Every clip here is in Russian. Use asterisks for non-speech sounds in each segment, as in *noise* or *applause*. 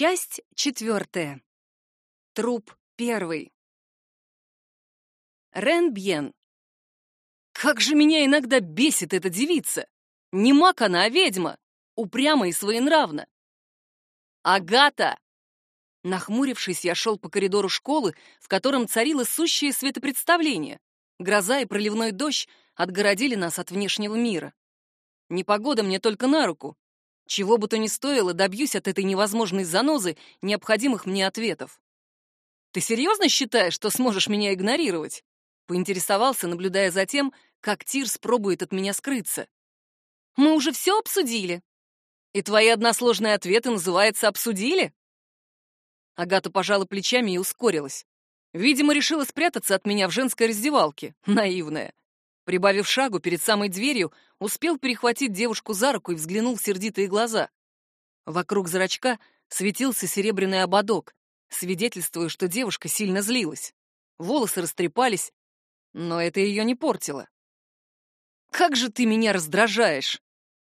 Часть четвертая. Труп первый. Рен Бьен. Как же меня иногда бесит эта девица! Не маг она, а ведьма! Упряма и своенравна. Агата! Нахмурившись, я шел по коридору школы, в котором царило сущее светопредставление. Гроза и проливной дождь отгородили нас от внешнего мира. Непогода мне только на руку. Чего бы то ни стоило, добьюсь от этой невозможной занозы необходимых мне ответов. «Ты серьезно считаешь, что сможешь меня игнорировать?» Поинтересовался, наблюдая за тем, как Тирс пробует от меня скрыться. «Мы уже все обсудили». «И твои односложные ответы называются «обсудили»?» Агата пожала плечами и ускорилась. Видимо, решила спрятаться от меня в женской раздевалке. Наивная. Прибавив шагу перед самой дверью, успел перехватить девушку за руку и взглянул в сердитые глаза. Вокруг зрачка светился серебряный ободок, свидетельствуя, что девушка сильно злилась. Волосы растрепались, но это ее не портило. «Как же ты меня раздражаешь!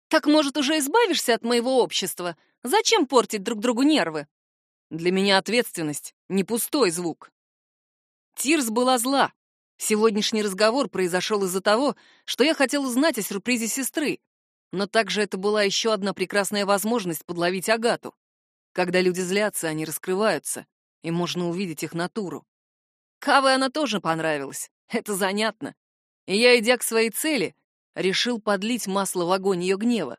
Так, может, уже избавишься от моего общества? Зачем портить друг другу нервы?» Для меня ответственность — не пустой звук. Тирс была зла, Сегодняшний разговор произошел из-за того, что я хотел узнать о сюрпризе сестры, но также это была еще одна прекрасная возможность подловить Агату. Когда люди злятся, они раскрываются, и можно увидеть их натуру. Каве она тоже понравилась, *laughs* это занятно. И я, идя к своей цели, решил подлить масло в огонь ее гнева.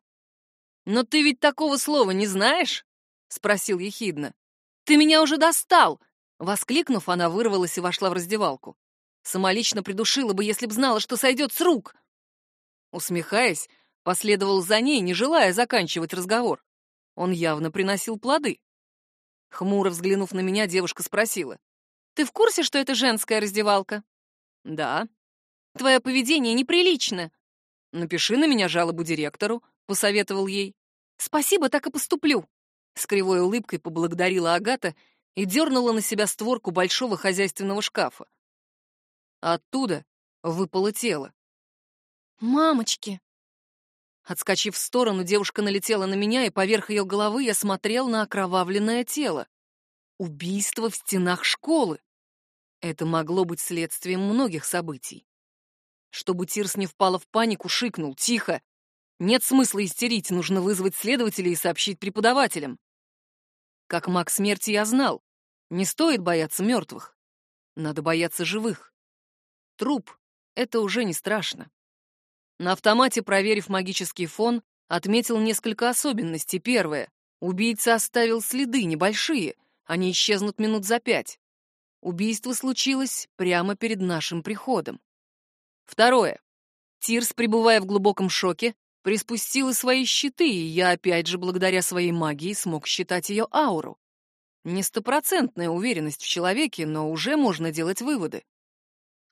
«Но ты ведь такого слова не знаешь?» — спросил ехидно. «Ты меня уже достал!» Воскликнув, она вырвалась и вошла в раздевалку. Самолично придушила бы, если б знала, что сойдет с рук. Усмехаясь, последовал за ней, не желая заканчивать разговор. Он явно приносил плоды. Хмуро взглянув на меня, девушка спросила. «Ты в курсе, что это женская раздевалка?» «Да». «Твое поведение неприлично». «Напиши на меня жалобу директору», — посоветовал ей. «Спасибо, так и поступлю». С кривой улыбкой поблагодарила Агата и дернула на себя створку большого хозяйственного шкафа оттуда выпало тело. «Мамочки!» Отскочив в сторону, девушка налетела на меня, и поверх ее головы я смотрел на окровавленное тело. Убийство в стенах школы. Это могло быть следствием многих событий. Чтобы Тирс не впала в панику, шикнул «Тихо! Нет смысла истерить, нужно вызвать следователей и сообщить преподавателям». Как маг смерти я знал, не стоит бояться мертвых. Надо бояться живых. Труп — это уже не страшно. На автомате, проверив магический фон, отметил несколько особенностей. Первое — убийца оставил следы, небольшие, они исчезнут минут за пять. Убийство случилось прямо перед нашим приходом. Второе. Тирс, пребывая в глубоком шоке, приспустила свои щиты, и я, опять же, благодаря своей магии, смог считать ее ауру. Не стопроцентная уверенность в человеке, но уже можно делать выводы.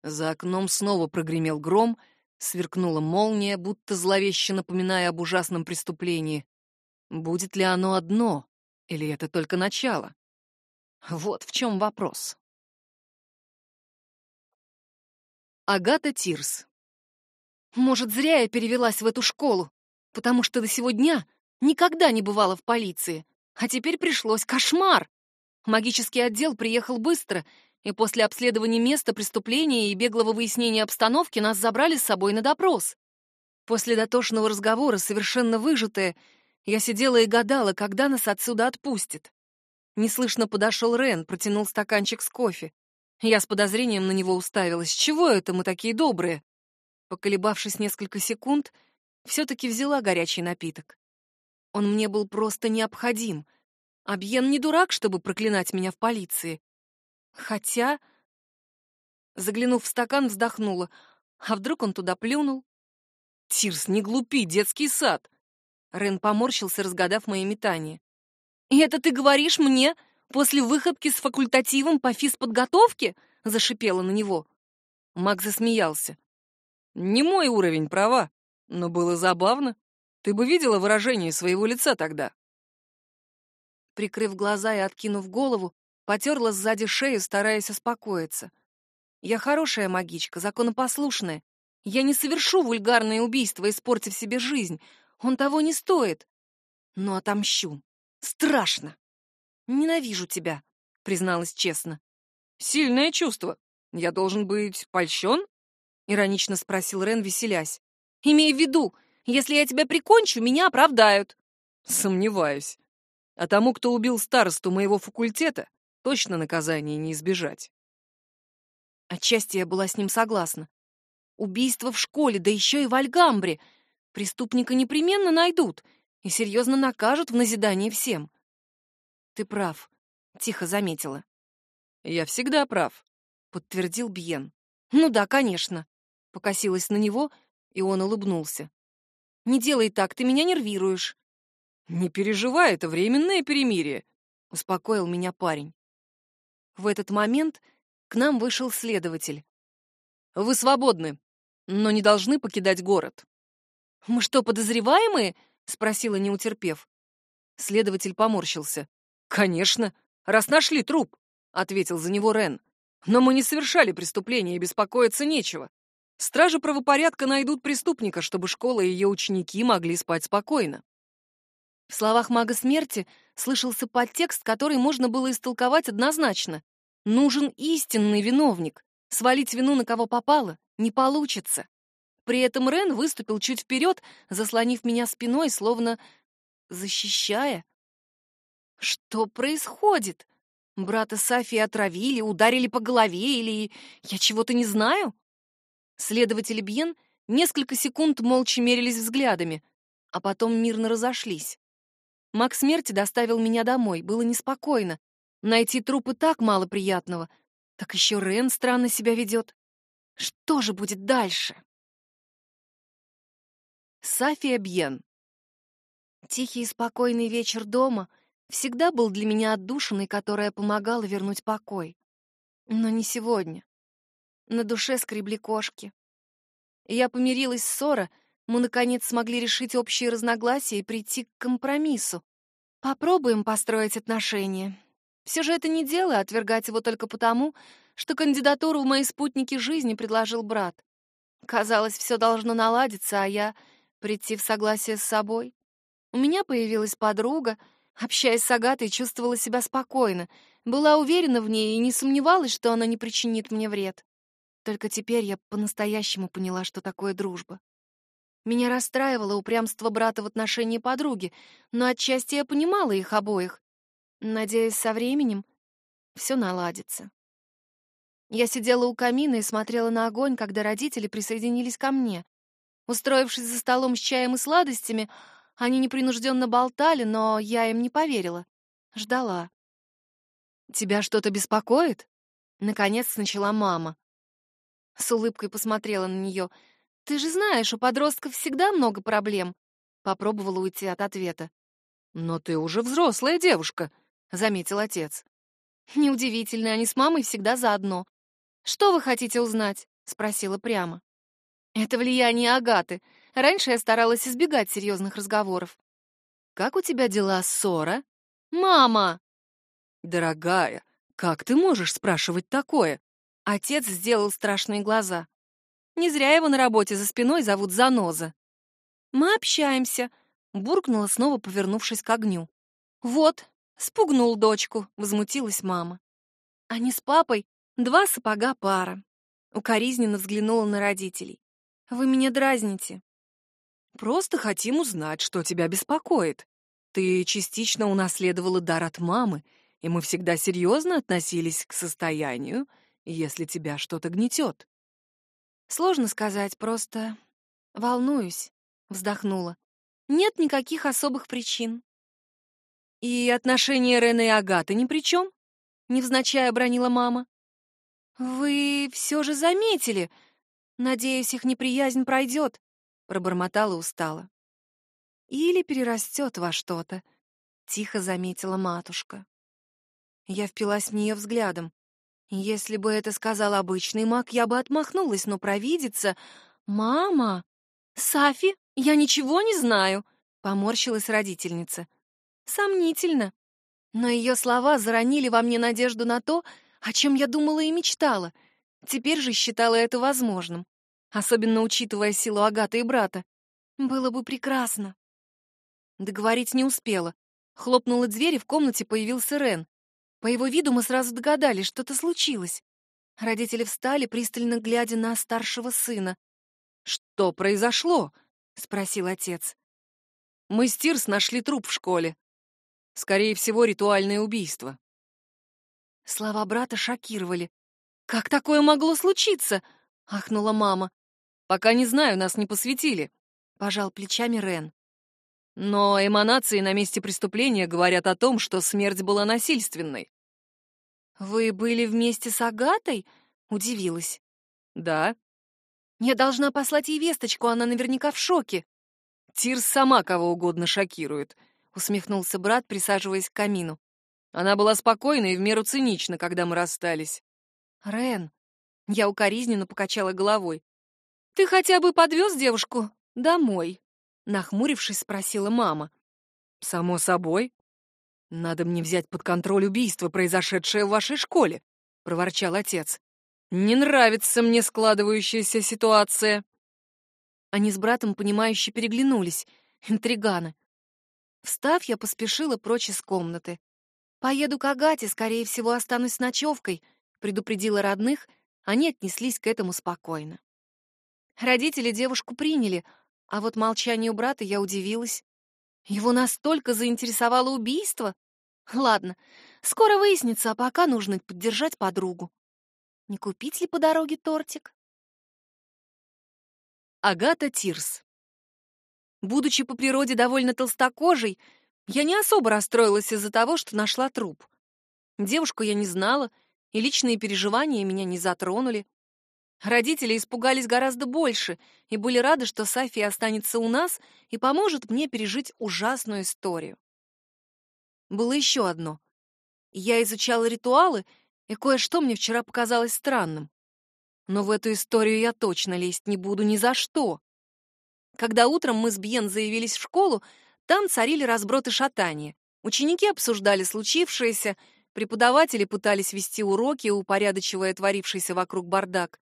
За окном снова прогремел гром, сверкнула молния, будто зловеще напоминая об ужасном преступлении. Будет ли оно одно, или это только начало? Вот в чем вопрос. Агата Тирс. Может, зря я перевелась в эту школу, потому что до сего дня никогда не бывала в полиции, а теперь пришлось кошмар. Магический отдел приехал быстро и после обследования места преступления и беглого выяснения обстановки нас забрали с собой на допрос. После дотошного разговора, совершенно выжатая, я сидела и гадала, когда нас отсюда отпустят. Неслышно подошел Рен, протянул стаканчик с кофе. Я с подозрением на него уставилась. Чего это мы такие добрые? Поколебавшись несколько секунд, все-таки взяла горячий напиток. Он мне был просто необходим. Абьен не дурак, чтобы проклинать меня в полиции. Хотя... Заглянув в стакан, вздохнула. А вдруг он туда плюнул? Тирс, не глупи, детский сад. Рен поморщился, разгадав мои метания. «И это ты говоришь мне после выходки с факультативом по физподготовке?» — зашипела на него. Мак засмеялся. «Не мой уровень права, но было забавно. Ты бы видела выражение своего лица тогда». Прикрыв глаза и откинув голову, Потерла сзади шею, стараясь успокоиться. Я хорошая магичка, законопослушная. Я не совершу вульгарное убийство, испортив себе жизнь. Он того не стоит. Но отомщу. Страшно. Ненавижу тебя, призналась честно. Сильное чувство. Я должен быть польщен? Иронично спросил Рен, веселясь. Имей в виду, если я тебя прикончу, меня оправдают. Сомневаюсь. А тому, кто убил старосту моего факультета, точно наказания не избежать. Отчасти я была с ним согласна. Убийство в школе, да еще и в Альгамбре. Преступника непременно найдут и серьезно накажут в назидание всем. Ты прав, тихо заметила. Я всегда прав, подтвердил Бьен. Ну да, конечно. Покосилась на него, и он улыбнулся. Не делай так, ты меня нервируешь. Не переживай, это временное перемирие, успокоил меня парень. В этот момент к нам вышел следователь. Вы свободны, но не должны покидать город. Мы что, подозреваемые? спросила, не утерпев. Следователь поморщился. Конечно, раз нашли труп, ответил за него Рен. Но мы не совершали преступления и беспокоиться нечего. Стражи правопорядка найдут преступника, чтобы школа и ее ученики могли спать спокойно. В словах мага смерти слышался подтекст, который можно было истолковать однозначно. Нужен истинный виновник. Свалить вину на кого попало не получится. При этом Рен выступил чуть вперед, заслонив меня спиной, словно защищая. Что происходит? Брата Сафи отравили, ударили по голове или я чего-то не знаю? Следователи Бьен несколько секунд молча мерились взглядами, а потом мирно разошлись. Маг смерти доставил меня домой, было неспокойно. Найти трупы так мало приятного. Так еще Рен странно себя ведет. Что же будет дальше? Сафия Бьен. Тихий и спокойный вечер дома всегда был для меня отдушиной, которая помогала вернуть покой. Но не сегодня. На душе скребли кошки. Я помирилась с Сора, мы, наконец, смогли решить общие разногласия и прийти к компромиссу. Попробуем построить отношения. Все же это не дело отвергать его только потому, что кандидатуру в мои спутники жизни предложил брат. Казалось, все должно наладиться, а я прийти в согласие с собой. У меня появилась подруга, общаясь с Агатой, чувствовала себя спокойно, была уверена в ней и не сомневалась, что она не причинит мне вред. Только теперь я по-настоящему поняла, что такое дружба. Меня расстраивало упрямство брата в отношении подруги, но отчасти я понимала их обоих. Надеюсь, со временем все наладится. Я сидела у камина и смотрела на огонь, когда родители присоединились ко мне. Устроившись за столом с чаем и сладостями, они непринужденно болтали, но я им не поверила. Ждала. «Тебя что-то беспокоит?» Наконец начала мама. С улыбкой посмотрела на нее — ты же знаешь, у подростков всегда много проблем. Попробовала уйти от ответа. Но ты уже взрослая девушка, заметил отец. Неудивительно, они с мамой всегда заодно. Что вы хотите узнать? спросила прямо. Это влияние Агаты. Раньше я старалась избегать серьезных разговоров. Как у тебя дела, Сора? Мама. Дорогая, как ты можешь спрашивать такое? Отец сделал страшные глаза. Не зря его на работе за спиной зовут Заноза. Мы общаемся, буркнула снова, повернувшись к огню. Вот, спугнул дочку, возмутилась мама. Они с папой два сапога пара. Укоризненно взглянула на родителей. Вы меня дразните. Просто хотим узнать, что тебя беспокоит. Ты частично унаследовала дар от мамы, и мы всегда серьезно относились к состоянию, если тебя что-то гнетет. Сложно сказать, просто волнуюсь, вздохнула. Нет никаких особых причин. И отношения Рены и Агаты ни при чем? Невзначай обронила мама. Вы все же заметили. Надеюсь, их неприязнь пройдет, пробормотала устало. Или перерастет во что-то, тихо заметила матушка. Я впилась в нее взглядом. Если бы это сказал обычный маг, я бы отмахнулась, но провидица... «Мама! Сафи, я ничего не знаю!» — поморщилась родительница. «Сомнительно». Но ее слова заронили во мне надежду на то, о чем я думала и мечтала. Теперь же считала это возможным, особенно учитывая силу Агаты и брата. Было бы прекрасно. Договорить не успела. Хлопнула дверь, и в комнате появился Рен. По его виду мы сразу догадались, что-то случилось. Родители встали, пристально глядя на старшего сына. «Что произошло?» — спросил отец. «Мы с Тирс нашли труп в школе. Скорее всего, ритуальное убийство». Слова брата шокировали. «Как такое могло случиться?» — ахнула мама. «Пока не знаю, нас не посвятили», — пожал плечами Рен. «Но эманации на месте преступления говорят о том, что смерть была насильственной». «Вы были вместе с Агатой?» — удивилась. «Да». «Я должна послать ей весточку, она наверняка в шоке». «Тирс сама кого угодно шокирует», — усмехнулся брат, присаживаясь к камину. Она была спокойна и в меру цинична, когда мы расстались. «Рен», — я укоризненно покачала головой, — «ты хотя бы подвез девушку домой?» Нахмурившись, спросила мама. «Само собой. Надо мне взять под контроль убийство, произошедшее в вашей школе», — проворчал отец. «Не нравится мне складывающаяся ситуация». Они с братом, понимающе переглянулись. Интриганы. Встав, я поспешила прочь из комнаты. «Поеду к Агате, скорее всего, останусь с ночевкой», — предупредила родных, они отнеслись к этому спокойно. Родители девушку приняли, а вот молчанию брата я удивилась. Его настолько заинтересовало убийство? Ладно, скоро выяснится, а пока нужно поддержать подругу. Не купить ли по дороге тортик? Агата Тирс Будучи по природе довольно толстокожей, я не особо расстроилась из-за того, что нашла труп. Девушку я не знала, и личные переживания меня не затронули. Родители испугались гораздо больше и были рады, что Сафия останется у нас и поможет мне пережить ужасную историю. Было еще одно. Я изучала ритуалы, и кое-что мне вчера показалось странным. Но в эту историю я точно лезть не буду ни за что. Когда утром мы с Бьен заявились в школу, там царили разброд и шатание. Ученики обсуждали случившееся, преподаватели пытались вести уроки, упорядочивая творившийся вокруг бардак.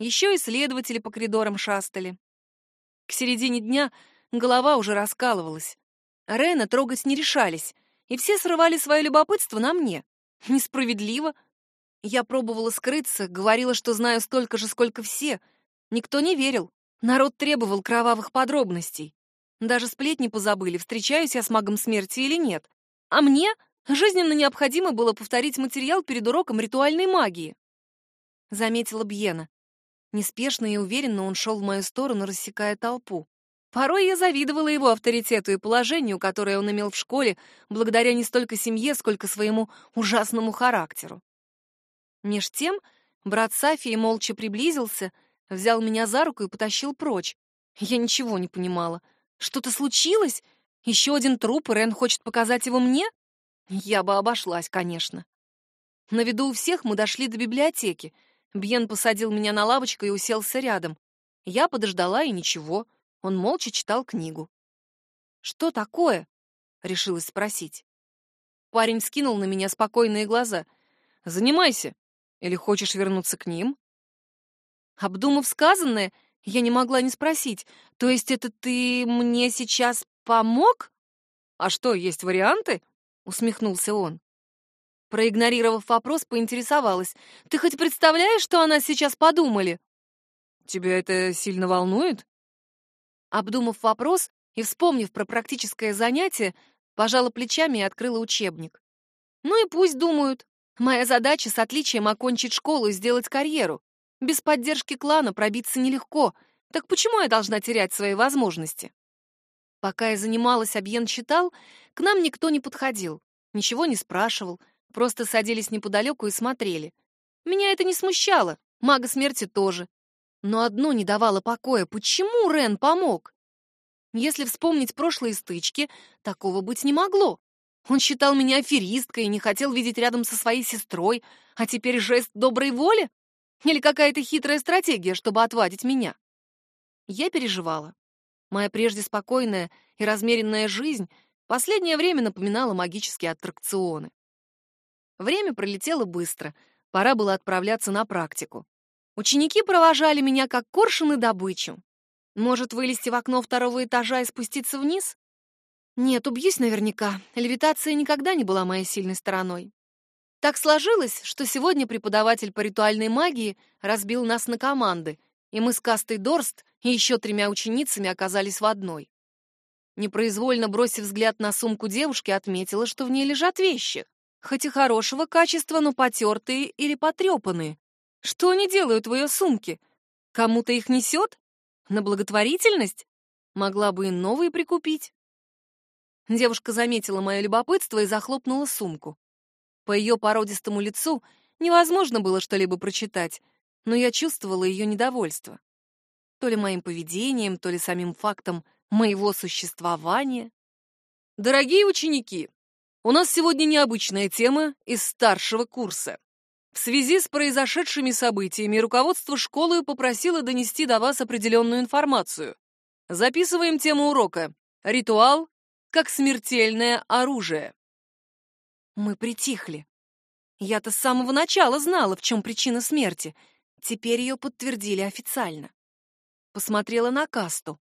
Еще исследователи по коридорам шастали. К середине дня голова уже раскалывалась. Рена трогать не решались, и все срывали свое любопытство на мне. Несправедливо. Я пробовала скрыться, говорила, что знаю столько же, сколько все. Никто не верил. Народ требовал кровавых подробностей. Даже сплетни позабыли, встречаюсь я с магом смерти или нет. А мне жизненно необходимо было повторить материал перед уроком ритуальной магии. Заметила Бьена. Неспешно и уверенно он шел в мою сторону, рассекая толпу. Порой я завидовала его авторитету и положению, которое он имел в школе, благодаря не столько семье, сколько своему ужасному характеру. Меж тем брат Сафии молча приблизился, взял меня за руку и потащил прочь. Я ничего не понимала. Что-то случилось? Еще один труп, и Рен хочет показать его мне? Я бы обошлась, конечно. На виду у всех мы дошли до библиотеки. Бьен посадил меня на лавочку и уселся рядом. Я подождала, и ничего. Он молча читал книгу. «Что такое?» — решилась спросить. Парень скинул на меня спокойные глаза. «Занимайся. Или хочешь вернуться к ним?» Обдумав сказанное, я не могла не спросить. То есть это ты мне сейчас помог? А что, есть варианты? Усмехнулся он. Проигнорировав вопрос, поинтересовалась. Ты хоть представляешь, что о нас сейчас подумали? Тебя это сильно волнует? Обдумав вопрос и вспомнив про практическое занятие, пожала плечами и открыла учебник. Ну и пусть думают. Моя задача с отличием окончить школу и сделать карьеру. Без поддержки клана пробиться нелегко, так почему я должна терять свои возможности? Пока я занималась, Абьен читал, к нам никто не подходил, ничего не спрашивал, просто садились неподалеку и смотрели. Меня это не смущало, мага смерти тоже. Но одно не давало покоя, почему Рен помог? Если вспомнить прошлые стычки, такого быть не могло. Он считал меня аферисткой и не хотел видеть рядом со своей сестрой, а теперь жест доброй воли? Или какая-то хитрая стратегия, чтобы отвадить меня? Я переживала. Моя прежде спокойная и размеренная жизнь последнее время напоминала магические аттракционы. Время пролетело быстро, пора было отправляться на практику. Ученики провожали меня как коршуны добычу. Может, вылезти в окно второго этажа и спуститься вниз? Нет, убьюсь наверняка. Левитация никогда не была моей сильной стороной. Так сложилось, что сегодня преподаватель по ритуальной магии разбил нас на команды, и мы с Кастой Дорст и еще тремя ученицами оказались в одной. Непроизвольно бросив взгляд на сумку девушки, отметила, что в ней лежат вещи. Хоть и хорошего качества, но потертые или потрепанные. Что они делают в ее сумке? Кому-то их несет? На благотворительность? Могла бы и новые прикупить. Девушка заметила мое любопытство и захлопнула сумку. По ее породистому лицу невозможно было что-либо прочитать, но я чувствовала ее недовольство. То ли моим поведением, то ли самим фактом моего существования. Дорогие ученики, у нас сегодня необычная тема из старшего курса. В связи с произошедшими событиями руководство школы попросило донести до вас определенную информацию. Записываем тему урока. Ритуал как смертельное оружие. Мы притихли. Я-то с самого начала знала, в чем причина смерти. Теперь ее подтвердили официально. Посмотрела на касту.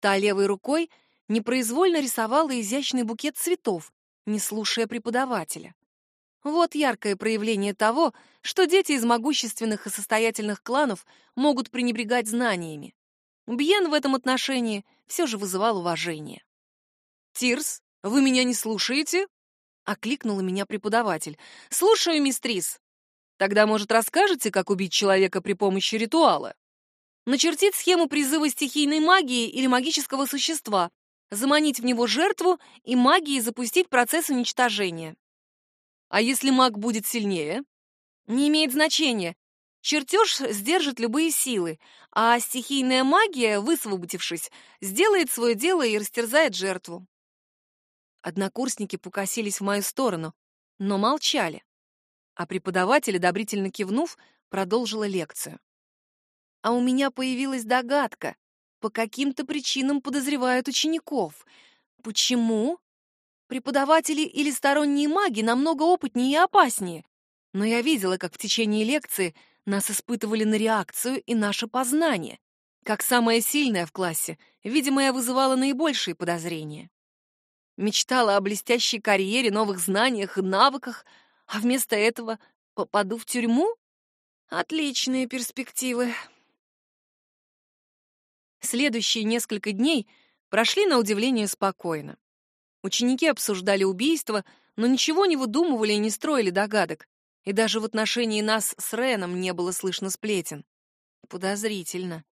Та левой рукой непроизвольно рисовала изящный букет цветов, не слушая преподавателя. Вот яркое проявление того, что дети из могущественных и состоятельных кланов могут пренебрегать знаниями. Бьен в этом отношении все же вызывал уважение. «Тирс, вы меня не слушаете?» — окликнула меня преподаватель. «Слушаю, мистрис. Тогда, может, расскажете, как убить человека при помощи ритуала?» Начертить схему призыва стихийной магии или магического существа, заманить в него жертву и магией запустить процесс уничтожения. А если маг будет сильнее? Не имеет значения. Чертеж сдержит любые силы, а стихийная магия, высвободившись, сделает свое дело и растерзает жертву. Однокурсники покосились в мою сторону, но молчали. А преподаватель, одобрительно кивнув, продолжила лекцию а у меня появилась догадка. По каким-то причинам подозревают учеников. Почему? Преподаватели или сторонние маги намного опытнее и опаснее. Но я видела, как в течение лекции нас испытывали на реакцию и наше познание. Как самая сильная в классе, видимо, я вызывала наибольшие подозрения. Мечтала о блестящей карьере, новых знаниях и навыках, а вместо этого попаду в тюрьму? Отличные перспективы. Следующие несколько дней прошли на удивление спокойно. Ученики обсуждали убийство, но ничего не выдумывали и не строили догадок. И даже в отношении нас с Реном не было слышно сплетен. Подозрительно.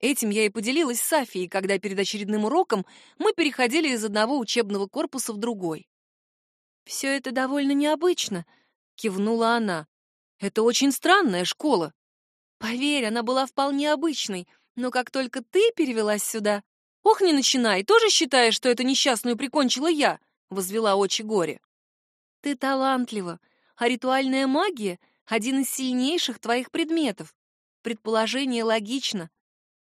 Этим я и поделилась с Софией, когда перед очередным уроком мы переходили из одного учебного корпуса в другой. «Все это довольно необычно», — кивнула она. «Это очень странная школа». «Поверь, она была вполне обычной», но как только ты перевелась сюда... Ох, не начинай, тоже считаешь, что эту несчастную прикончила я? Возвела очи горе. Ты талантлива, а ритуальная магия — один из сильнейших твоих предметов. Предположение логично.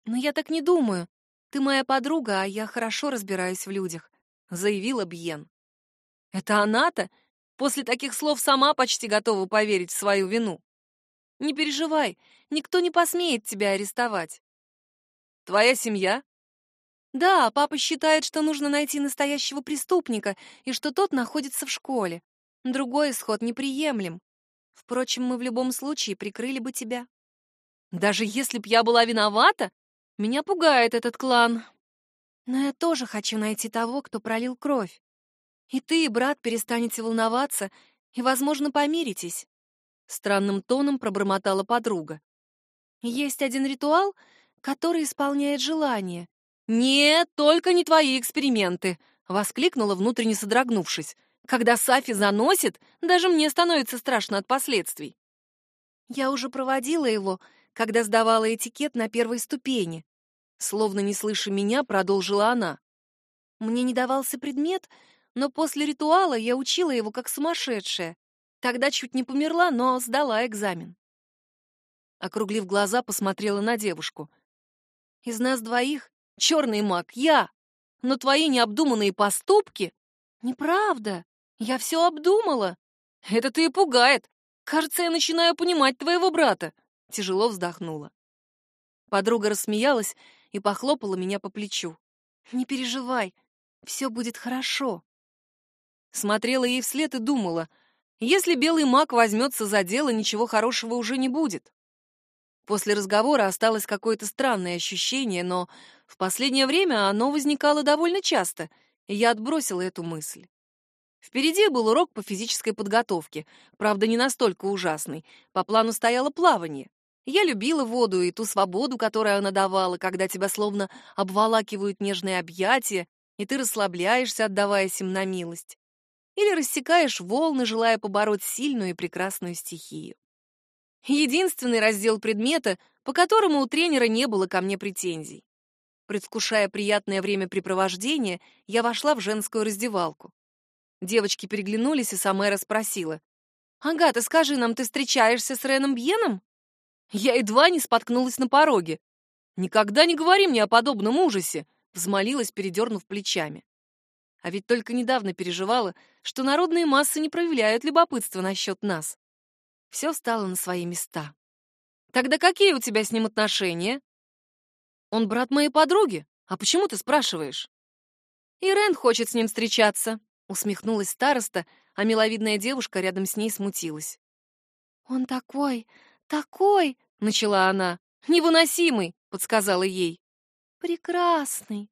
Но я так не думаю. Ты моя подруга, а я хорошо разбираюсь в людях, — заявила Бьен. Это она-то после таких слов сама почти готова поверить в свою вину. Не переживай, никто не посмеет тебя арестовать. Твоя семья? Да, папа считает, что нужно найти настоящего преступника и что тот находится в школе. Другой исход неприемлем. Впрочем, мы в любом случае прикрыли бы тебя. Даже если б я была виновата, меня пугает этот клан. Но я тоже хочу найти того, кто пролил кровь. И ты, и брат, перестанете волноваться и, возможно, помиритесь. Странным тоном пробормотала подруга. Есть один ритуал, который исполняет желание. «Нет, только не твои эксперименты!» — воскликнула, внутренне содрогнувшись. «Когда Сафи заносит, даже мне становится страшно от последствий». Я уже проводила его, когда сдавала этикет на первой ступени. Словно не слыша меня, продолжила она. Мне не давался предмет, но после ритуала я учила его как сумасшедшая. Тогда чуть не померла, но сдала экзамен. Округлив глаза, посмотрела на девушку. Из нас двоих черный маг я, но твои необдуманные поступки... Неправда, я все обдумала. Это-то и пугает. Кажется, я начинаю понимать твоего брата. Тяжело вздохнула. Подруга рассмеялась и похлопала меня по плечу. Не переживай, Все будет хорошо. Смотрела ей вслед и думала, если белый маг возьмется за дело, ничего хорошего уже не будет. После разговора осталось какое-то странное ощущение, но в последнее время оно возникало довольно часто, и я отбросила эту мысль. Впереди был урок по физической подготовке, правда, не настолько ужасный. По плану стояло плавание. Я любила воду и ту свободу, которую она давала, когда тебя словно обволакивают нежные объятия, и ты расслабляешься, отдаваясь им на милость. Или рассекаешь волны, желая побороть сильную и прекрасную стихию. Единственный раздел предмета, по которому у тренера не было ко мне претензий. Предвкушая приятное времяпрепровождение, я вошла в женскую раздевалку. Девочки переглянулись, и Самэра спросила. «Агата, скажи нам, ты встречаешься с Реном Бьеном?» Я едва не споткнулась на пороге. «Никогда не говори мне о подобном ужасе!» — взмолилась, передернув плечами. А ведь только недавно переживала, что народные массы не проявляют любопытства насчет нас. Все стало на свои места. «Тогда какие у тебя с ним отношения?» «Он брат моей подруги. А почему ты спрашиваешь?» «Ирен хочет с ним встречаться», Усмехнулась староста, а миловидная девушка рядом с ней смутилась. «Он такой, такой!» — начала она. «Невыносимый!» — подсказала ей. «Прекрасный!»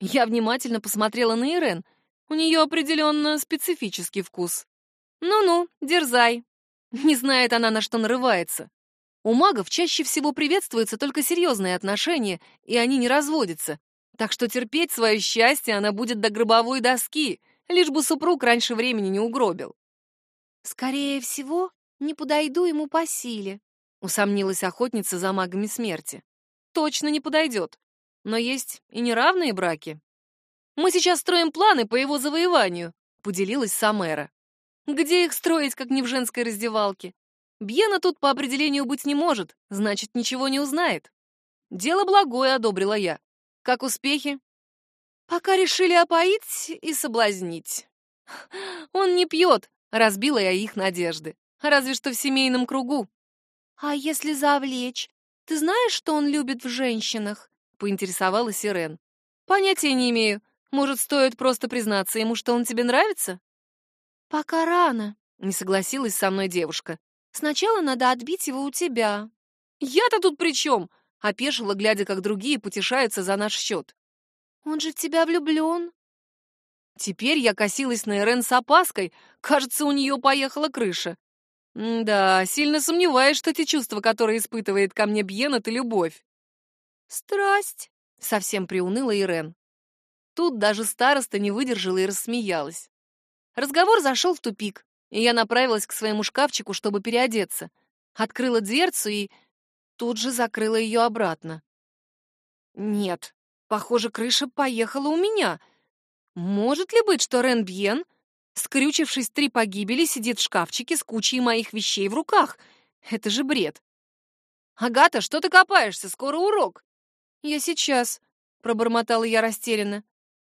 Я внимательно посмотрела на Ирен. У нее определенно специфический вкус. «Ну-ну, дерзай!» Не знает она, на что нарывается. У магов чаще всего приветствуются только серьезные отношения, и они не разводятся. Так что терпеть свое счастье она будет до гробовой доски — лишь бы супруг раньше времени не угробил. «Скорее всего, не подойду ему по силе», — усомнилась охотница за магами смерти. «Точно не подойдет. Но есть и неравные браки. Мы сейчас строим планы по его завоеванию», — поделилась Самера. «Где их строить, как не в женской раздевалке? Бьена тут по определению быть не может, значит, ничего не узнает. Дело благое, одобрила я. Как успехи? Пока решили опоить и соблазнить. *laughs* Он не пьет, разбила я их надежды. Разве что в семейном кругу. А если завлечь? Ты знаешь, что он любит в женщинах? Поинтересовалась Ирен. Понятия не имею. Может, стоит просто признаться ему, что он тебе нравится? Пока рано, не согласилась со мной девушка. Сначала надо отбить его у тебя. Я-то тут при чем? Опешила, глядя, как другие потешаются за наш счет. Он же в тебя влюблен. Теперь я косилась на Ирен с опаской. Кажется, у нее поехала крыша. да, сильно сомневаюсь, что те чувства, которые испытывает ко мне Бьен, это любовь. Страсть, совсем приуныла Ирен. Тут даже староста не выдержала и рассмеялась. Разговор зашел в тупик, и я направилась к своему шкафчику, чтобы переодеться. Открыла дверцу и тут же закрыла ее обратно. Нет, Похоже, крыша поехала у меня. Может ли быть, что Рен Бьен, скрючившись три погибели, сидит в шкафчике с кучей моих вещей в руках? Это же бред. «Агата, что ты копаешься? Скоро урок!» «Я сейчас», — пробормотала я растерянно.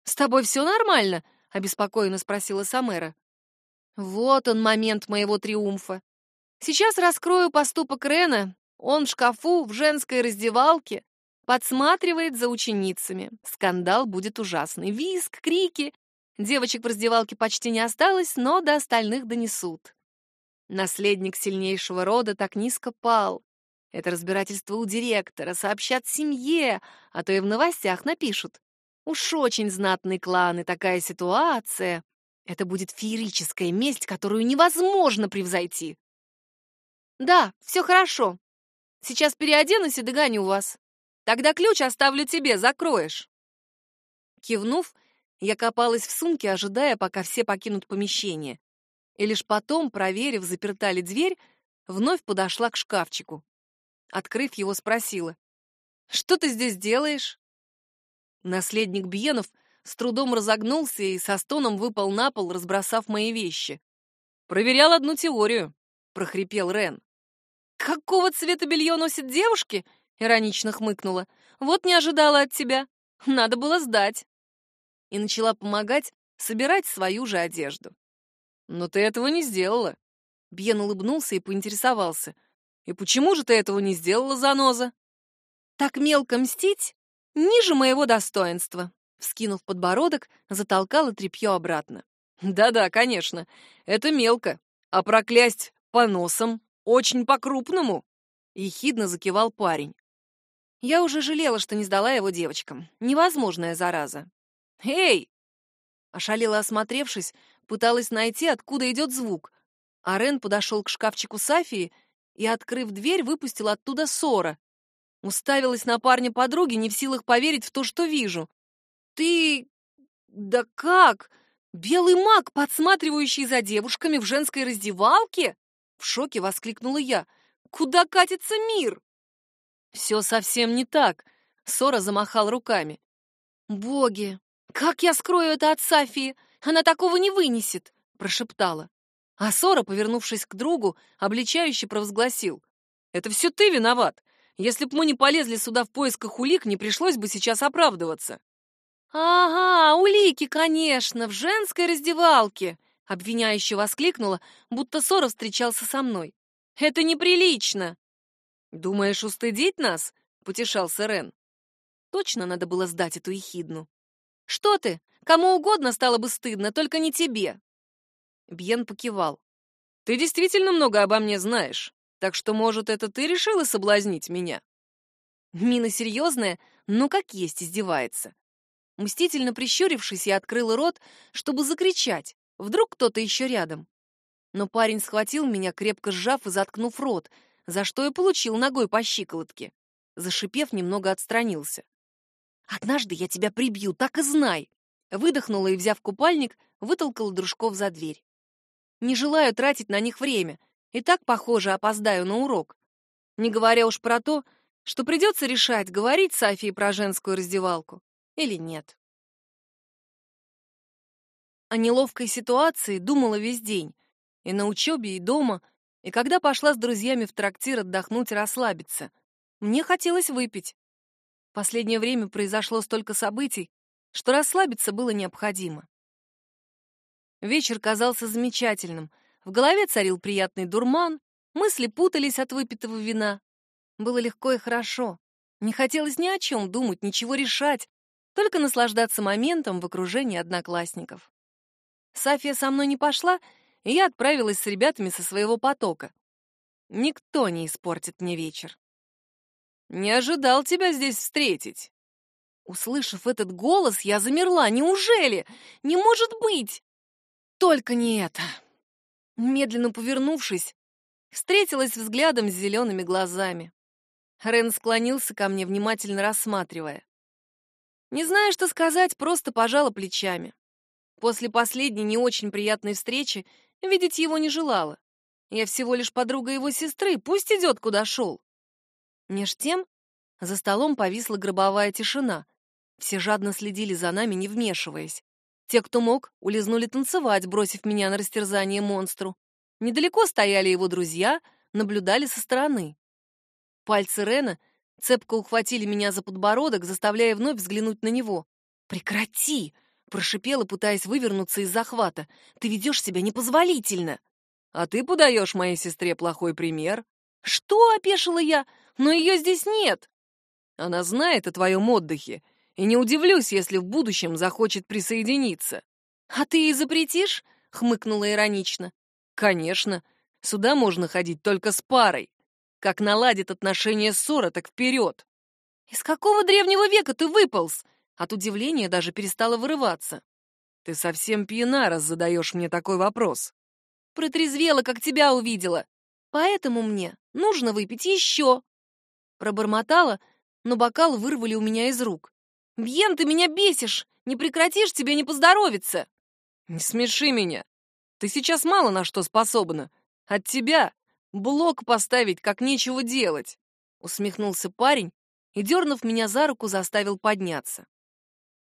«С тобой все нормально?» — обеспокоенно спросила Самера. Вот он момент моего триумфа. Сейчас раскрою поступок Рена. Он в шкафу, в женской раздевалке, Подсматривает за ученицами. Скандал будет ужасный. Визг, крики. Девочек в раздевалке почти не осталось, но до остальных донесут. Наследник сильнейшего рода так низко пал. Это разбирательство у директора, сообщат семье, а то и в новостях напишут. Уж очень знатный клан и такая ситуация. Это будет феерическая месть, которую невозможно превзойти. Да, все хорошо. Сейчас переоденусь и догоню вас. Тогда ключ оставлю тебе, закроешь. Кивнув, я копалась в сумке, ожидая, пока все покинут помещение. И лишь потом, проверив, заперта ли дверь, вновь подошла к шкафчику. Открыв его, спросила. «Что ты здесь делаешь?» Наследник Бьенов с трудом разогнулся и со стоном выпал на пол, разбросав мои вещи. «Проверял одну теорию», — прохрипел Рен. «Какого цвета белье носят девушки?» Иронично хмыкнула. «Вот не ожидала от тебя. Надо было сдать». И начала помогать собирать свою же одежду. «Но ты этого не сделала». Бьен улыбнулся и поинтересовался. «И почему же ты этого не сделала, заноза?» «Так мелко мстить ниже моего достоинства», Вскинув подбородок, затолкала тряпье обратно. «Да-да, конечно, это мелко, а проклясть по носам очень по-крупному!» Ехидно закивал парень. Я уже жалела, что не сдала его девочкам. Невозможная зараза. «Эй!» Ошалела осмотревшись, пыталась найти, откуда идет звук. А Рен подошел к шкафчику Сафии и, открыв дверь, выпустил оттуда ссора. Уставилась на парня подруги, не в силах поверить в то, что вижу. «Ты... да как? Белый маг, подсматривающий за девушками в женской раздевалке?» В шоке воскликнула я. «Куда катится мир?» «Все совсем не так», — Сора замахал руками. «Боги, как я скрою это от Сафии? Она такого не вынесет!» — прошептала. А Сора, повернувшись к другу, обличающе провозгласил. «Это все ты виноват. Если б мы не полезли сюда в поисках улик, не пришлось бы сейчас оправдываться». «Ага, улики, конечно, в женской раздевалке!» — обвиняюще воскликнула, будто Сора встречался со мной. «Это неприлично!» «Думаешь, устыдить нас?» — потешался Рен. Точно надо было сдать эту ехидну. «Что ты? Кому угодно стало бы стыдно, только не тебе!» Бьен покивал. «Ты действительно много обо мне знаешь, так что, может, это ты решила соблазнить меня?» Мина серьезная, но как есть издевается. Мстительно прищурившись, я открыла рот, чтобы закричать. Вдруг кто-то еще рядом. Но парень схватил меня, крепко сжав и заткнув рот, за что и получил ногой по щиколотке. Зашипев, немного отстранился. «Однажды я тебя прибью, так и знай!» Выдохнула и, взяв купальник, вытолкала дружков за дверь. Не желаю тратить на них время, и так, похоже, опоздаю на урок. Не говоря уж про то, что придется решать, говорить Софии про женскую раздевалку или нет. О неловкой ситуации думала весь день, и на учебе, и дома, и когда пошла с друзьями в трактир отдохнуть и расслабиться. Мне хотелось выпить. Последнее время произошло столько событий, что расслабиться было необходимо. Вечер казался замечательным. В голове царил приятный дурман, мысли путались от выпитого вина. Было легко и хорошо. Не хотелось ни о чем думать, ничего решать, только наслаждаться моментом в окружении одноклассников. Сафия со мной не пошла, и я отправилась с ребятами со своего потока. Никто не испортит мне вечер. «Не ожидал тебя здесь встретить». Услышав этот голос, я замерла. «Неужели? Не может быть!» Только не это. Медленно повернувшись, встретилась взглядом с зелеными глазами. Рен склонился ко мне, внимательно рассматривая. Не зная, что сказать, просто пожала плечами. После последней не очень приятной встречи видеть его не желала. Я всего лишь подруга его сестры, пусть идет, куда шел. Меж тем за столом повисла гробовая тишина. Все жадно следили за нами, не вмешиваясь. Те, кто мог, улизнули танцевать, бросив меня на растерзание монстру. Недалеко стояли его друзья, наблюдали со стороны. Пальцы Рена цепко ухватили меня за подбородок, заставляя вновь взглянуть на него. «Прекрати!» — прошипела, пытаясь вывернуться из захвата. «Ты ведешь себя непозволительно!» «А ты подаешь моей сестре плохой пример». «Что?» — опешила я. «Но ее здесь нет!» «Она знает о твоем отдыхе и не удивлюсь, если в будущем захочет присоединиться. А ты ей запретишь? хмыкнула иронично. Конечно, сюда можно ходить только с парой. Как наладит отношения ссора, так вперед. Из какого древнего века ты выполз? От удивления даже перестала вырываться. Ты совсем пьяна, раз задаешь мне такой вопрос. Протрезвела, как тебя увидела. Поэтому мне нужно выпить еще. Пробормотала, но бокал вырвали у меня из рук. «Бьен, ты меня бесишь! Не прекратишь, тебе не поздоровится!» «Не смеши меня! Ты сейчас мало на что способна. От тебя блок поставить, как нечего делать!» Усмехнулся парень и, дернув меня за руку, заставил подняться.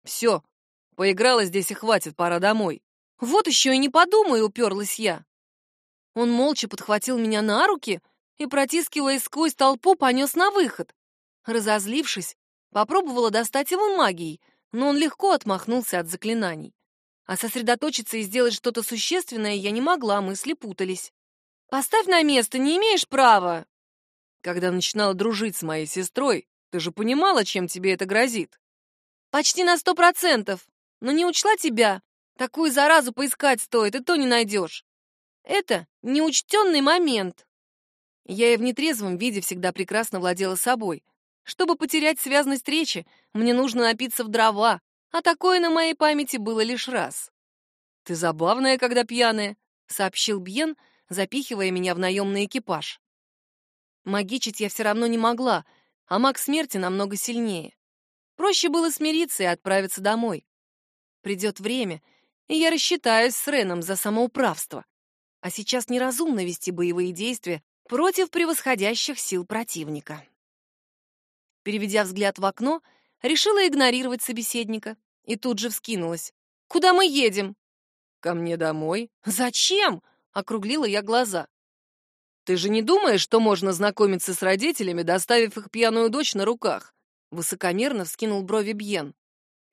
«Все, поиграла здесь и хватит, пора домой». «Вот еще и не подумай!» — уперлась я. Он молча подхватил меня на руки и, протискиваясь сквозь толпу, понес на выход. Разозлившись, Попробовала достать его магией, но он легко отмахнулся от заклинаний. А сосредоточиться и сделать что-то существенное я не могла, мысли путались. «Поставь на место, не имеешь права!» Когда начинала дружить с моей сестрой, ты же понимала, чем тебе это грозит. Почти на сто процентов. Но не учла тебя. Такую заразу поискать стоит, и то не найдешь. Это неучтенный момент. Я и в нетрезвом виде всегда прекрасно владела собой. Чтобы потерять связность речи, мне нужно напиться в дрова, а такое на моей памяти было лишь раз. «Ты забавная, когда пьяная», — сообщил Бьен, запихивая меня в наемный экипаж. Магичить я все равно не могла, а маг смерти намного сильнее. Проще было смириться и отправиться домой. Придет время, и я рассчитаюсь с Реном за самоуправство. А сейчас неразумно вести боевые действия против превосходящих сил противника. Переведя взгляд в окно, решила игнорировать собеседника и тут же вскинулась. «Куда мы едем?» «Ко мне домой». «Зачем?» — округлила я глаза. «Ты же не думаешь, что можно знакомиться с родителями, доставив их пьяную дочь на руках?» Высокомерно вскинул брови Бьен.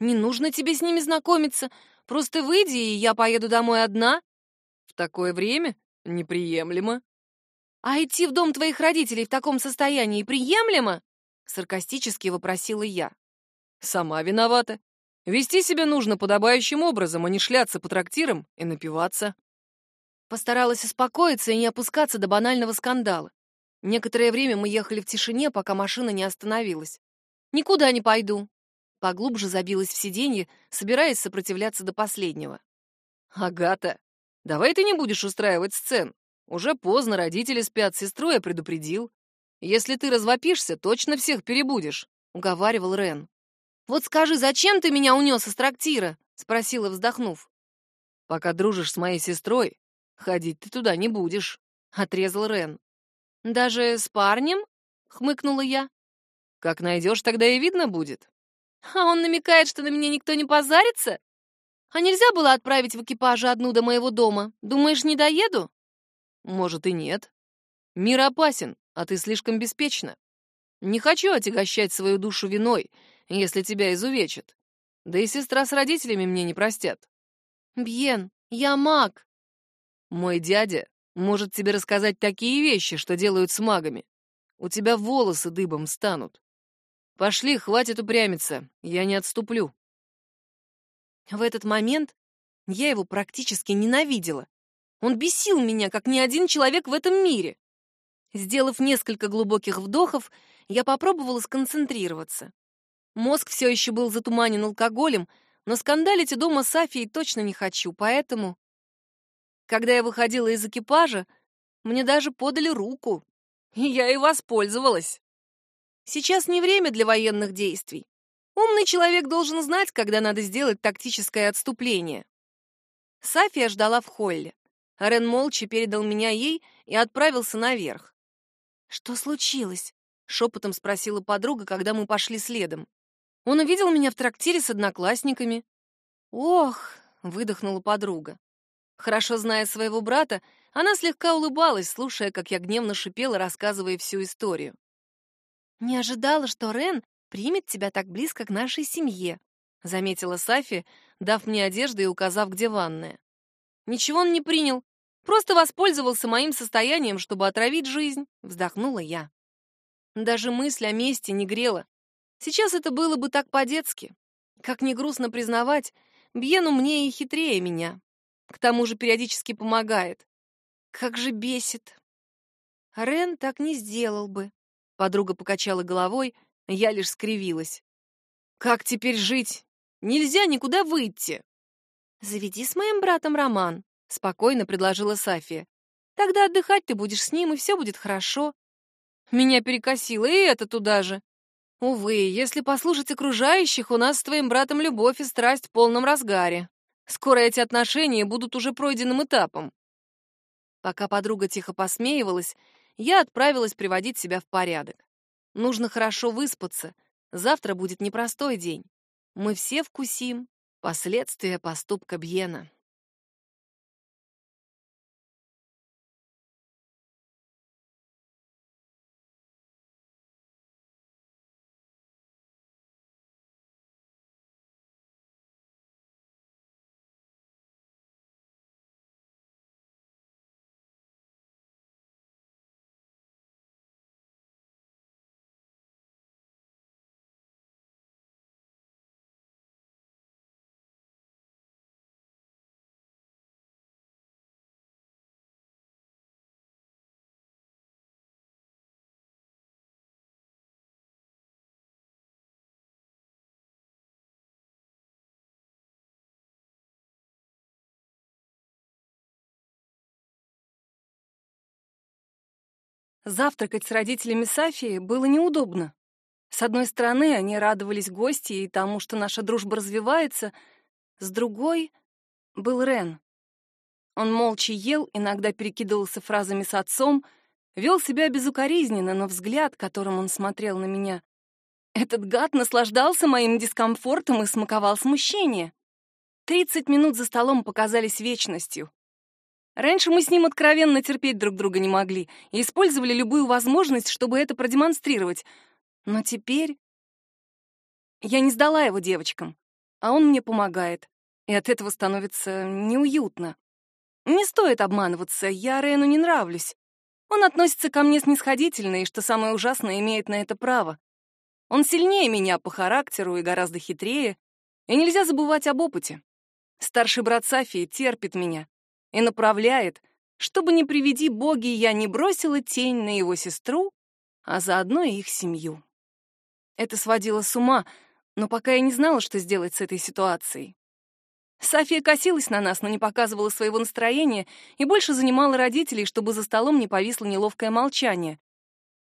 «Не нужно тебе с ними знакомиться. Просто выйди, и я поеду домой одна». «В такое время? Неприемлемо». «А идти в дом твоих родителей в таком состоянии приемлемо?» Саркастически вопросила я. «Сама виновата. Вести себя нужно подобающим образом, а не шляться по трактирам и напиваться». Постаралась успокоиться и не опускаться до банального скандала. Некоторое время мы ехали в тишине, пока машина не остановилась. «Никуда не пойду». Поглубже забилась в сиденье, собираясь сопротивляться до последнего. «Агата, давай ты не будешь устраивать сцен. Уже поздно, родители спят, сестру я предупредил. Если ты развопишься, точно всех перебудешь», — уговаривал Рен. «Вот скажи, зачем ты меня унес из трактира?» — спросила, вздохнув. «Пока дружишь с моей сестрой, ходить ты туда не будешь», — отрезал Рен. «Даже с парнем?» — хмыкнула я. Как найдешь, тогда и видно будет. А он намекает, что на меня никто не позарится? А нельзя было отправить в экипаже одну до моего дома? Думаешь, не доеду? Может и нет. Мир опасен, а ты слишком беспечна. Не хочу отягощать свою душу виной, если тебя изувечат. Да и сестра с родителями мне не простят. Бьен, я маг. Мой дядя может тебе рассказать такие вещи, что делают с магами. У тебя волосы дыбом станут. Пошли, хватит упрямиться, я не отступлю. В этот момент я его практически ненавидела. Он бесил меня, как ни один человек в этом мире. Сделав несколько глубоких вдохов, я попробовала сконцентрироваться. Мозг все еще был затуманен алкоголем, но скандалить у дома с Афией точно не хочу, поэтому... Когда я выходила из экипажа, мне даже подали руку, и я и воспользовалась. Сейчас не время для военных действий. Умный человек должен знать, когда надо сделать тактическое отступление. Сафия ждала в холле. Рен молча передал меня ей и отправился наверх. «Что случилось?» — шепотом спросила подруга, когда мы пошли следом. «Он увидел меня в трактире с одноклассниками». «Ох!» — выдохнула подруга. Хорошо зная своего брата, она слегка улыбалась, слушая, как я гневно шипела, рассказывая всю историю. «Не ожидала, что Рен примет тебя так близко к нашей семье», — заметила Сафи, дав мне одежду и указав, где ванная. «Ничего он не принял, просто воспользовался моим состоянием, чтобы отравить жизнь», — вздохнула я. Даже мысль о мести не грела. Сейчас это было бы так по-детски. Как ни грустно признавать, Бьен умнее и хитрее меня. К тому же периодически помогает. Как же бесит. Рен так не сделал бы. Подруга покачала головой, я лишь скривилась. «Как теперь жить? Нельзя никуда выйти!» «Заведи с моим братом роман», — спокойно предложила Сафия. «Тогда отдыхать ты будешь с ним, и все будет хорошо». Меня перекосило, и это туда же. Увы, если послушать окружающих, у нас с твоим братом любовь и страсть в полном разгаре. Скоро эти отношения будут уже пройденным этапом. Пока подруга тихо посмеивалась, я отправилась приводить себя в порядок. Нужно хорошо выспаться. Завтра будет непростой день. Мы все вкусим последствия поступка Бьена. Завтракать с родителями Сафии было неудобно. С одной стороны, они радовались гости и тому, что наша дружба развивается, с другой был Рен. Он молча ел, иногда перекидывался фразами с отцом, вел себя безукоризненно, но взгляд, которым он смотрел на меня, этот гад наслаждался моим дискомфортом и смаковал смущение. Тридцать минут за столом показались вечностью. Раньше мы с ним откровенно терпеть друг друга не могли и использовали любую возможность, чтобы это продемонстрировать. Но теперь я не сдала его девочкам, а он мне помогает, и от этого становится неуютно. Не стоит обманываться, я Рену не нравлюсь. Он относится ко мне снисходительно и, что самое ужасное, имеет на это право. Он сильнее меня по характеру и гораздо хитрее, и нельзя забывать об опыте. Старший брат Сафии терпит меня и направляет, чтобы не приведи боги, я не бросила тень на его сестру, а заодно и их семью. Это сводило с ума, но пока я не знала, что сделать с этой ситуацией. София косилась на нас, но не показывала своего настроения и больше занимала родителей, чтобы за столом не повисло неловкое молчание.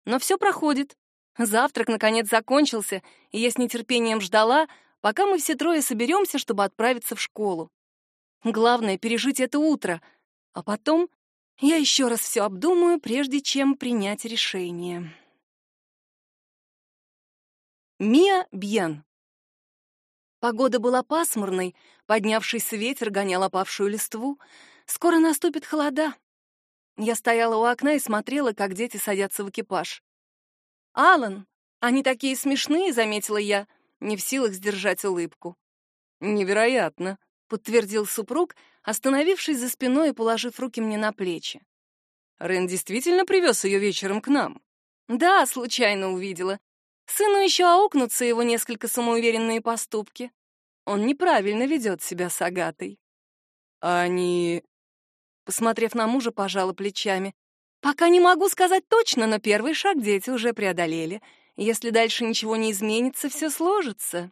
Но все проходит, Завтрак, наконец, закончился, и я с нетерпением ждала, пока мы все трое соберемся, чтобы отправиться в школу. Главное — пережить это утро, а потом я еще раз все обдумаю, прежде чем принять решение. Мия Бьен Погода была пасмурной, поднявшийся ветер гонял опавшую листву. Скоро наступит холода. Я стояла у окна и смотрела, как дети садятся в экипаж. «Алан, они такие смешные», — заметила я, не в силах сдержать улыбку. «Невероятно», — подтвердил супруг, остановившись за спиной и положив руки мне на плечи. «Рен действительно привез ее вечером к нам?» «Да, случайно увидела. Сыну еще аукнутся его несколько самоуверенные поступки. Он неправильно ведет себя с Агатой». «А они...» Посмотрев на мужа, пожала плечами. Пока не могу сказать точно, но первый шаг дети уже преодолели. Если дальше ничего не изменится, все сложится.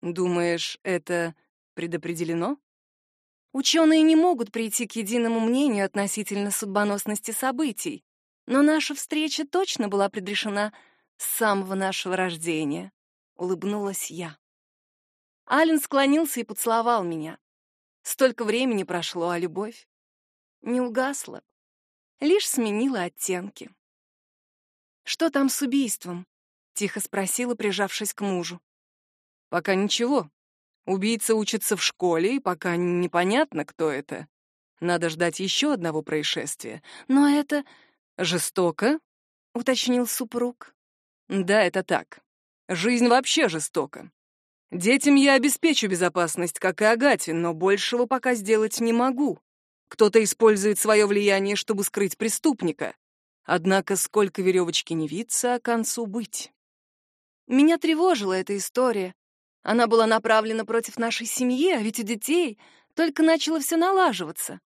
Думаешь, это предопределено? Ученые не могут прийти к единому мнению относительно судьбоносности событий, но наша встреча точно была предрешена с самого нашего рождения, улыбнулась я. Ален склонился и поцеловал меня. Столько времени прошло, а любовь не угасла лишь сменила оттенки. «Что там с убийством?» — тихо спросила, прижавшись к мужу. «Пока ничего. Убийца учится в школе, и пока непонятно, кто это. Надо ждать еще одного происшествия. Но это жестоко?» — уточнил супруг. «Да, это так. Жизнь вообще жестока. Детям я обеспечу безопасность, как и Агате, но большего пока сделать не могу. Кто-то использует свое влияние, чтобы скрыть преступника. Однако сколько веревочки не виться, а концу быть. Меня тревожила эта история. Она была направлена против нашей семьи, а ведь у детей только начало все налаживаться.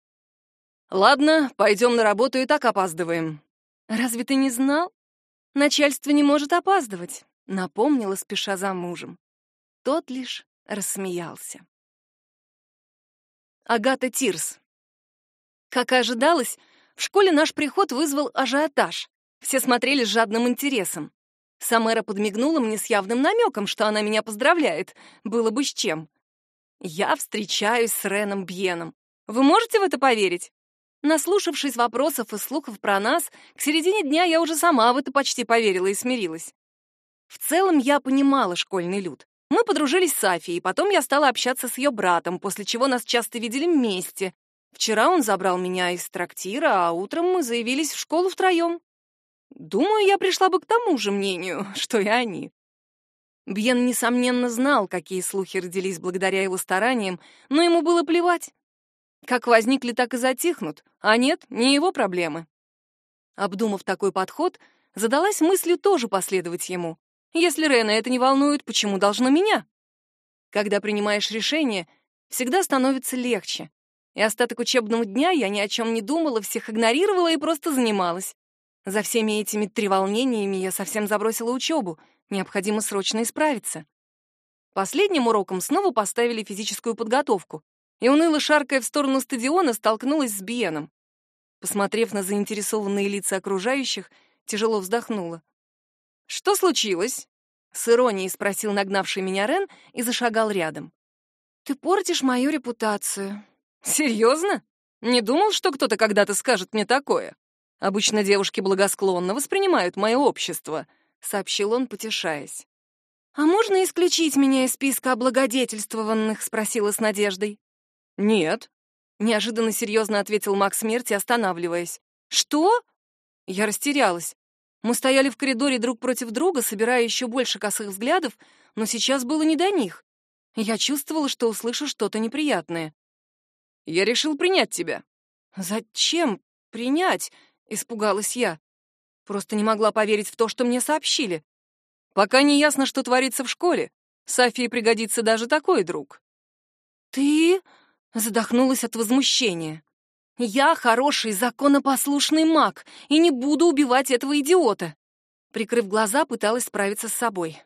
Ладно, пойдем на работу и так опаздываем. Разве ты не знал? Начальство не может опаздывать, напомнила, спеша за мужем. Тот лишь рассмеялся. Агата Тирс. Как и ожидалось, в школе наш приход вызвал ажиотаж. Все смотрели с жадным интересом. Самера подмигнула мне с явным намеком, что она меня поздравляет. Было бы с чем. Я встречаюсь с Реном Бьеном. Вы можете в это поверить? Наслушавшись вопросов и слухов про нас, к середине дня я уже сама в это почти поверила и смирилась. В целом я понимала школьный люд. Мы подружились с Афией, потом я стала общаться с ее братом, после чего нас часто видели вместе. Вчера он забрал меня из трактира, а утром мы заявились в школу втроем. Думаю, я пришла бы к тому же мнению, *laughs* что и они. Бьен, несомненно, знал, какие слухи родились благодаря его стараниям, но ему было плевать. Как возникли, так и затихнут, а нет, не его проблемы. Обдумав такой подход, задалась мыслью тоже последовать ему. Если Рена это не волнует, почему должно меня? Когда принимаешь решение, всегда становится легче. И остаток учебного дня я ни о чем не думала, всех игнорировала и просто занималась. За всеми этими треволнениями я совсем забросила учебу. Необходимо срочно исправиться. Последним уроком снова поставили физическую подготовку. И уныло шаркая в сторону стадиона, столкнулась с Биеном. Посмотрев на заинтересованные лица окружающих, тяжело вздохнула. «Что случилось?» — с иронией спросил нагнавший меня Рен и зашагал рядом. «Ты портишь мою репутацию». «Серьезно? Не думал, что кто-то когда-то скажет мне такое? Обычно девушки благосклонно воспринимают мое общество», — сообщил он, потешаясь. «А можно исключить меня из списка облагодетельствованных?» — спросила с надеждой. «Нет», — неожиданно серьезно ответил маг смерти, останавливаясь. «Что?» Я растерялась. Мы стояли в коридоре друг против друга, собирая еще больше косых взглядов, но сейчас было не до них. Я чувствовала, что услышу что-то неприятное. «Я решил принять тебя». «Зачем принять?» — испугалась я. Просто не могла поверить в то, что мне сообщили. Пока не ясно, что творится в школе. Софии пригодится даже такой друг. «Ты...» — задохнулась от возмущения. «Я хороший, законопослушный маг и не буду убивать этого идиота!» Прикрыв глаза, пыталась справиться с собой.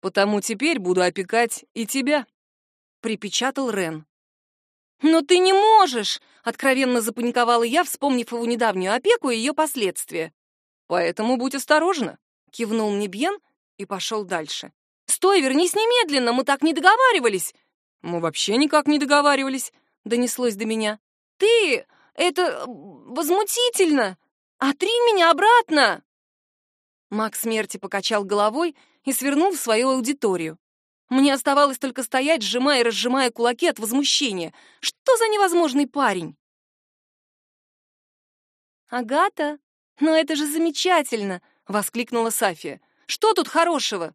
«Потому теперь буду опекать и тебя», — припечатал Рен. «Но ты не можешь!» — откровенно запаниковала я, вспомнив его недавнюю опеку и ее последствия. «Поэтому будь осторожна», — кивнул мне Бьен и пошел дальше. «Стой, вернись немедленно, мы так не договаривались!» «Мы вообще никак не договаривались», — донеслось до меня. «Ты... это... возмутительно! Отри меня обратно!» Маг смерти покачал головой и свернул в свою аудиторию. Мне оставалось только стоять, сжимая и разжимая кулаки от возмущения. Что за невозможный парень? «Агата, ну это же замечательно!» — воскликнула Сафия. Что тут хорошего?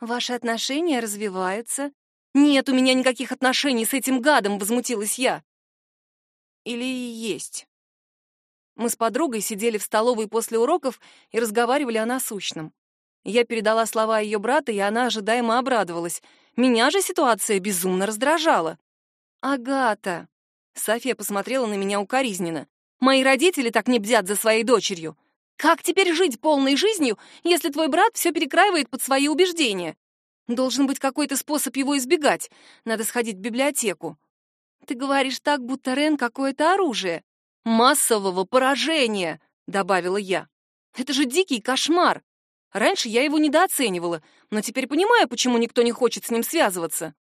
Ваши отношения развиваются. Нет у меня никаких отношений с этим гадом, возмутилась я. Или есть? Мы с подругой сидели в столовой после уроков и разговаривали о насущном. Я передала слова ее брата, и она ожидаемо обрадовалась. Меня же ситуация безумно раздражала. «Агата!» София посмотрела на меня укоризненно. «Мои родители так не бдят за своей дочерью. Как теперь жить полной жизнью, если твой брат все перекраивает под свои убеждения? Должен быть какой-то способ его избегать. Надо сходить в библиотеку. Ты говоришь так, будто Рен какое-то оружие. Массового поражения, добавила я. Это же дикий кошмар. Раньше я его недооценивала, но теперь понимаю, почему никто не хочет с ним связываться.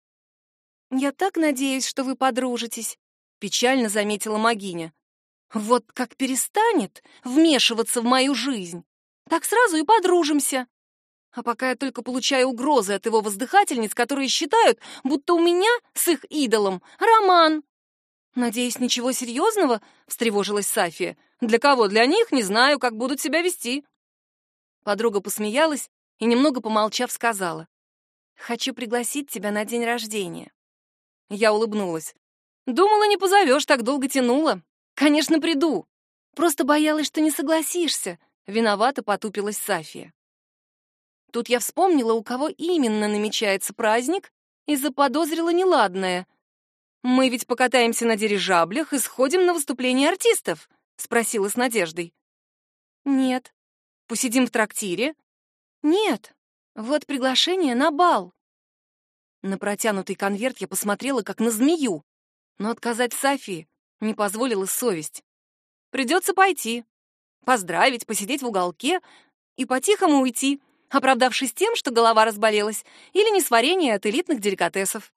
Я так надеюсь, что вы подружитесь, печально заметила Магиня. Вот как перестанет вмешиваться в мою жизнь, так сразу и подружимся. А пока я только получаю угрозы от его воздыхательниц, которые считают, будто у меня с их идолом роман. Надеюсь, ничего серьезного? встревожилась Сафия. Для кого? Для них? Не знаю, как будут себя вести. Подруга посмеялась и, немного помолчав, сказала. «Хочу пригласить тебя на день рождения». Я улыбнулась. «Думала, не позовешь, так долго тянула. «Конечно, приду. Просто боялась, что не согласишься», — виновато потупилась Сафия. Тут я вспомнила, у кого именно намечается праздник, и заподозрила неладное. «Мы ведь покатаемся на дирижаблях и сходим на выступление артистов?» — спросила с надеждой. «Нет». «Посидим в трактире?» «Нет. Вот приглашение на бал». На протянутый конверт я посмотрела, как на змею, но отказать Сафии не позволила совесть. Придется пойти, поздравить, посидеть в уголке и по-тихому уйти, оправдавшись тем, что голова разболелась, или несварение от элитных деликатесов.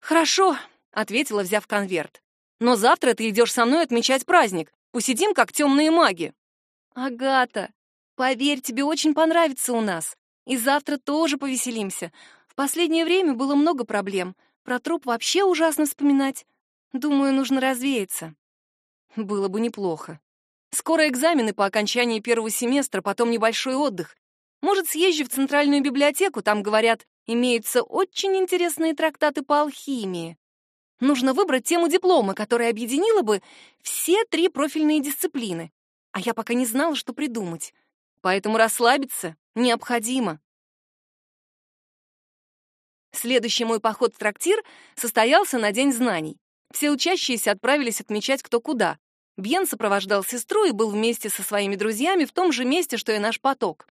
«Хорошо», — ответила, взяв конверт. «Но завтра ты идешь со мной отмечать праздник. Посидим, как темные маги». «Агата, поверь, тебе очень понравится у нас. И завтра тоже повеселимся. В последнее время было много проблем. Про труп вообще ужасно вспоминать. Думаю, нужно развеяться. Было бы неплохо. Скоро экзамены по окончании первого семестра, потом небольшой отдых. Может, съезжу в центральную библиотеку, там, говорят, имеются очень интересные трактаты по алхимии. Нужно выбрать тему диплома, которая объединила бы все три профильные дисциплины. А я пока не знала, что придумать. Поэтому расслабиться необходимо. Следующий мой поход в трактир состоялся на День знаний. Все учащиеся отправились отмечать кто куда. Бьен сопровождал сестру и был вместе со своими друзьями в том же месте, что и наш поток.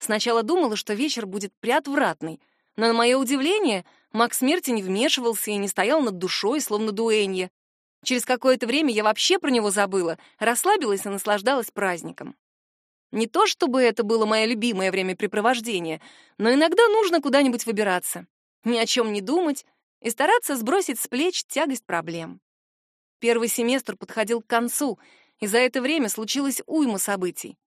Сначала думала, что вечер будет приотвратный, но, на мое удивление, маг смерти не вмешивался и не стоял над душой, словно дуэнье. Через какое-то время я вообще про него забыла, расслабилась и наслаждалась праздником. Не то чтобы это было мое любимое времяпрепровождение, но иногда нужно куда-нибудь выбираться, ни о чем не думать и стараться сбросить с плеч тягость проблем. Первый семестр подходил к концу, и за это время случилось уйма событий.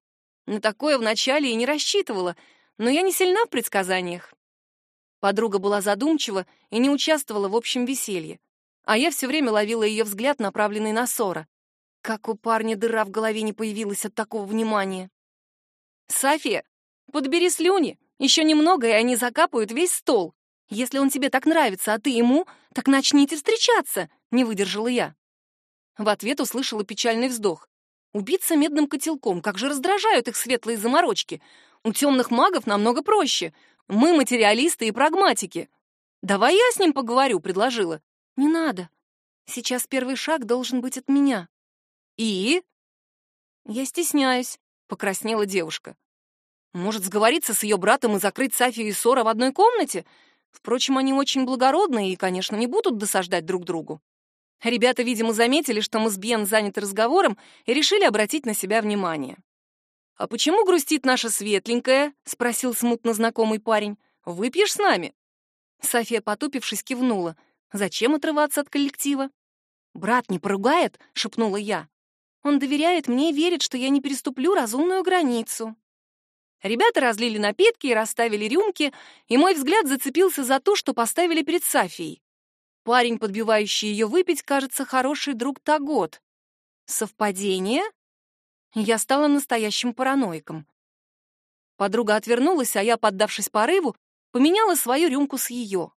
На такое вначале и не рассчитывала, но я не сильна в предсказаниях. Подруга была задумчива и не участвовала в общем веселье, а я все время ловила ее взгляд, направленный на Сора. Как у парня дыра в голове не появилась от такого внимания. «Сафия, подбери слюни, еще немного, и они закапают весь стол. Если он тебе так нравится, а ты ему, так начните встречаться», — не выдержала я. В ответ услышала печальный вздох. Убиться медным котелком, как же раздражают их светлые заморочки. У темных магов намного проще. Мы материалисты и прагматики. Давай я с ним поговорю, предложила. Не надо. Сейчас первый шаг должен быть от меня. И? Я стесняюсь, покраснела девушка. Может, сговориться с ее братом и закрыть Сафию и Сора в одной комнате? Впрочем, они очень благородные и, конечно, не будут досаждать друг другу. Ребята, видимо, заметили, что мы с Бьен заняты разговором и решили обратить на себя внимание. «А почему грустит наша светленькая?» — спросил смутно знакомый парень. «Выпьешь с нами?» София, потупившись, кивнула. «Зачем отрываться от коллектива?» «Брат не поругает?» — шепнула я. «Он доверяет мне и верит, что я не переступлю разумную границу». Ребята разлили напитки и расставили рюмки, и мой взгляд зацепился за то, что поставили перед Сафией. Парень, подбивающий ее выпить, кажется, хороший друг Тагот. Совпадение? Я стала настоящим параноиком. Подруга отвернулась, а я, поддавшись порыву, поменяла свою рюмку с ее.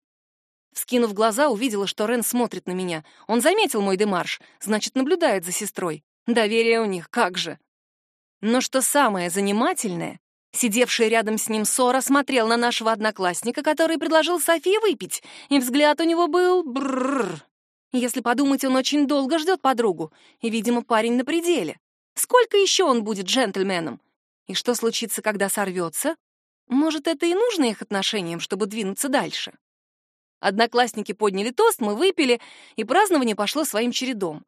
Скинув глаза, увидела, что Рен смотрит на меня. Он заметил мой демарш, значит, наблюдает за сестрой. Доверие у них, как же. Но что самое занимательное, сидевший рядом с ним Сора смотрел на нашего одноклассника, который предложил Софии выпить, и взгляд у него был брррр. Если подумать, он очень долго ждет подругу, и, видимо, парень на пределе. Сколько еще он будет джентльменом? И что случится, когда сорвется? Может, это и нужно их отношениям, чтобы двинуться дальше? Одноклассники подняли тост, мы выпили, и празднование пошло своим чередом.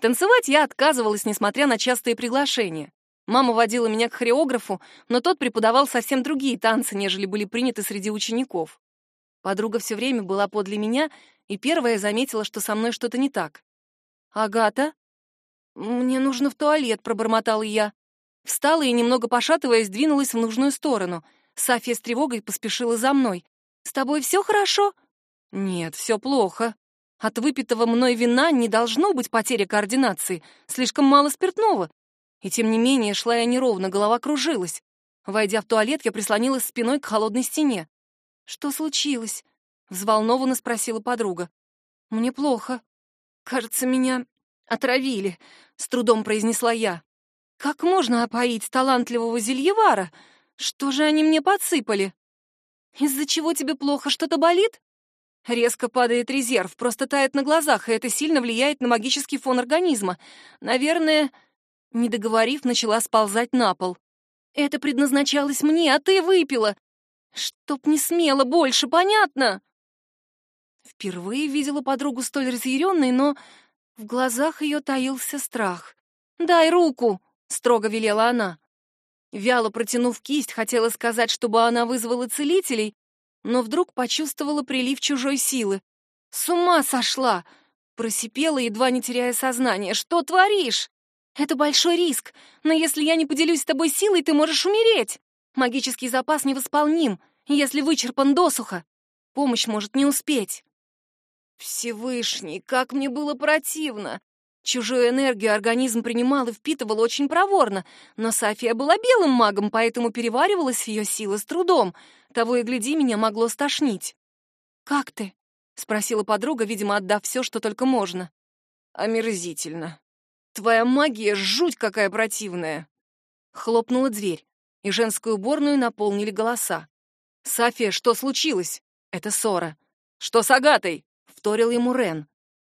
Танцевать я отказывалась, несмотря на частые приглашения. Мама водила меня к хореографу, но тот преподавал совсем другие танцы, нежели были приняты среди учеников. Подруга все время была подле меня, и первая заметила, что со мной что-то не так. «Агата?» «Мне нужно в туалет», — пробормотала я. Встала и, немного пошатываясь, двинулась в нужную сторону. Сафия с тревогой поспешила за мной. «С тобой все хорошо?» «Нет, все плохо. От выпитого мной вина не должно быть потери координации. Слишком мало спиртного. И тем не менее шла я неровно, голова кружилась. Войдя в туалет, я прислонилась спиной к холодной стене. «Что случилось?» — взволнованно спросила подруга. «Мне плохо. Кажется, меня «Отравили», — с трудом произнесла я. «Как можно опоить талантливого зельевара? Что же они мне подсыпали?» «Из-за чего тебе плохо? Что-то болит?» Резко падает резерв, просто тает на глазах, и это сильно влияет на магический фон организма. Наверное, не договорив, начала сползать на пол. Это предназначалось мне, а ты выпила. Чтоб не смело больше, понятно? Впервые видела подругу столь разъяренной, но в глазах ее таился страх. «Дай руку!» — строго велела она. Вяло протянув кисть, хотела сказать, чтобы она вызвала целителей, но вдруг почувствовала прилив чужой силы. «С ума сошла!» — просипела, едва не теряя сознание. «Что творишь?» «Это большой риск, но если я не поделюсь с тобой силой, ты можешь умереть. Магический запас невосполним, если вычерпан досуха. Помощь может не успеть». Всевышний, как мне было противно! Чужую энергию организм принимал и впитывал очень проворно, но София была белым магом, поэтому переваривалась ее сила с трудом. Того и гляди, меня могло стошнить. «Как ты?» — спросила подруга, видимо, отдав все, что только можно. «Омерзительно. Твоя магия жуть какая противная!» Хлопнула дверь, и женскую уборную наполнили голоса. «Сафия, что случилось?» «Это ссора». «Что с Агатой?» вторил ему Рен.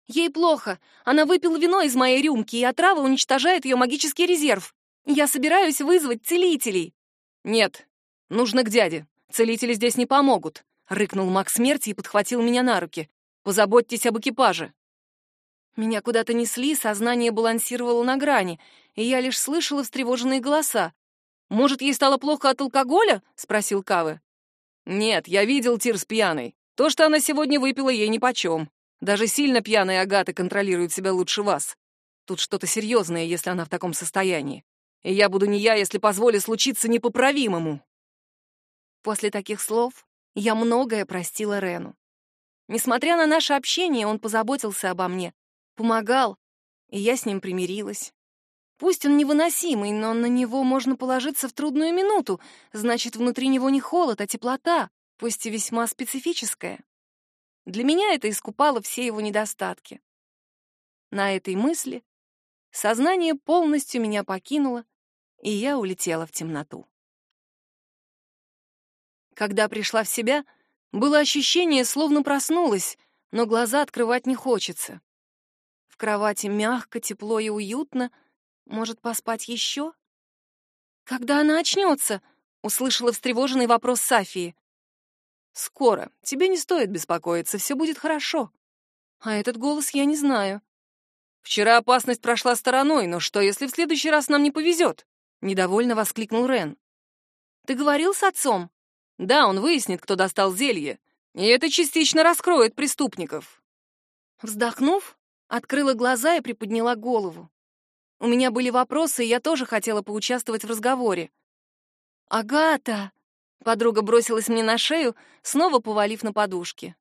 Ей плохо. Она выпила вино из моей рюмки, и отрава уничтожает ее магический резерв. Я собираюсь вызвать целителей. Нет, нужно к дяде. Целители здесь не помогут, рыкнул маг смерти и подхватил меня на руки. Позаботьтесь об экипаже. Меня куда-то несли, сознание балансировало на грани, и я лишь слышала встревоженные голоса. «Может, ей стало плохо от алкоголя?» — спросил Кавы. «Нет, я видел Тирс пьяной. То, что она сегодня выпила, ей нипочем. Даже сильно пьяная Агата контролирует себя лучше вас. Тут что-то серьезное, если она в таком состоянии. И я буду не я, если позволю случиться непоправимому». После таких слов я многое простила Рену. Несмотря на наше общение, он позаботился обо мне, помогал, и я с ним примирилась. Пусть он невыносимый, но на него можно положиться в трудную минуту, значит, внутри него не холод, а теплота, пусть и весьма специфическая. Для меня это искупало все его недостатки. На этой мысли сознание полностью меня покинуло, и я улетела в темноту. Когда пришла в себя, было ощущение, словно проснулась, но глаза открывать не хочется. В кровати мягко, тепло и уютно. Может, поспать еще? Когда она очнется? Услышала встревоженный вопрос Сафии. Скоро. Тебе не стоит беспокоиться, все будет хорошо. А этот голос я не знаю. Вчера опасность прошла стороной, но что, если в следующий раз нам не повезет? Недовольно воскликнул Рен. Ты говорил с отцом? Да, он выяснит, кто достал зелье, и это частично раскроет преступников. Вздохнув, открыла глаза и приподняла голову. У меня были вопросы, и я тоже хотела поучаствовать в разговоре. «Агата!» — подруга бросилась мне на шею, снова повалив на подушки.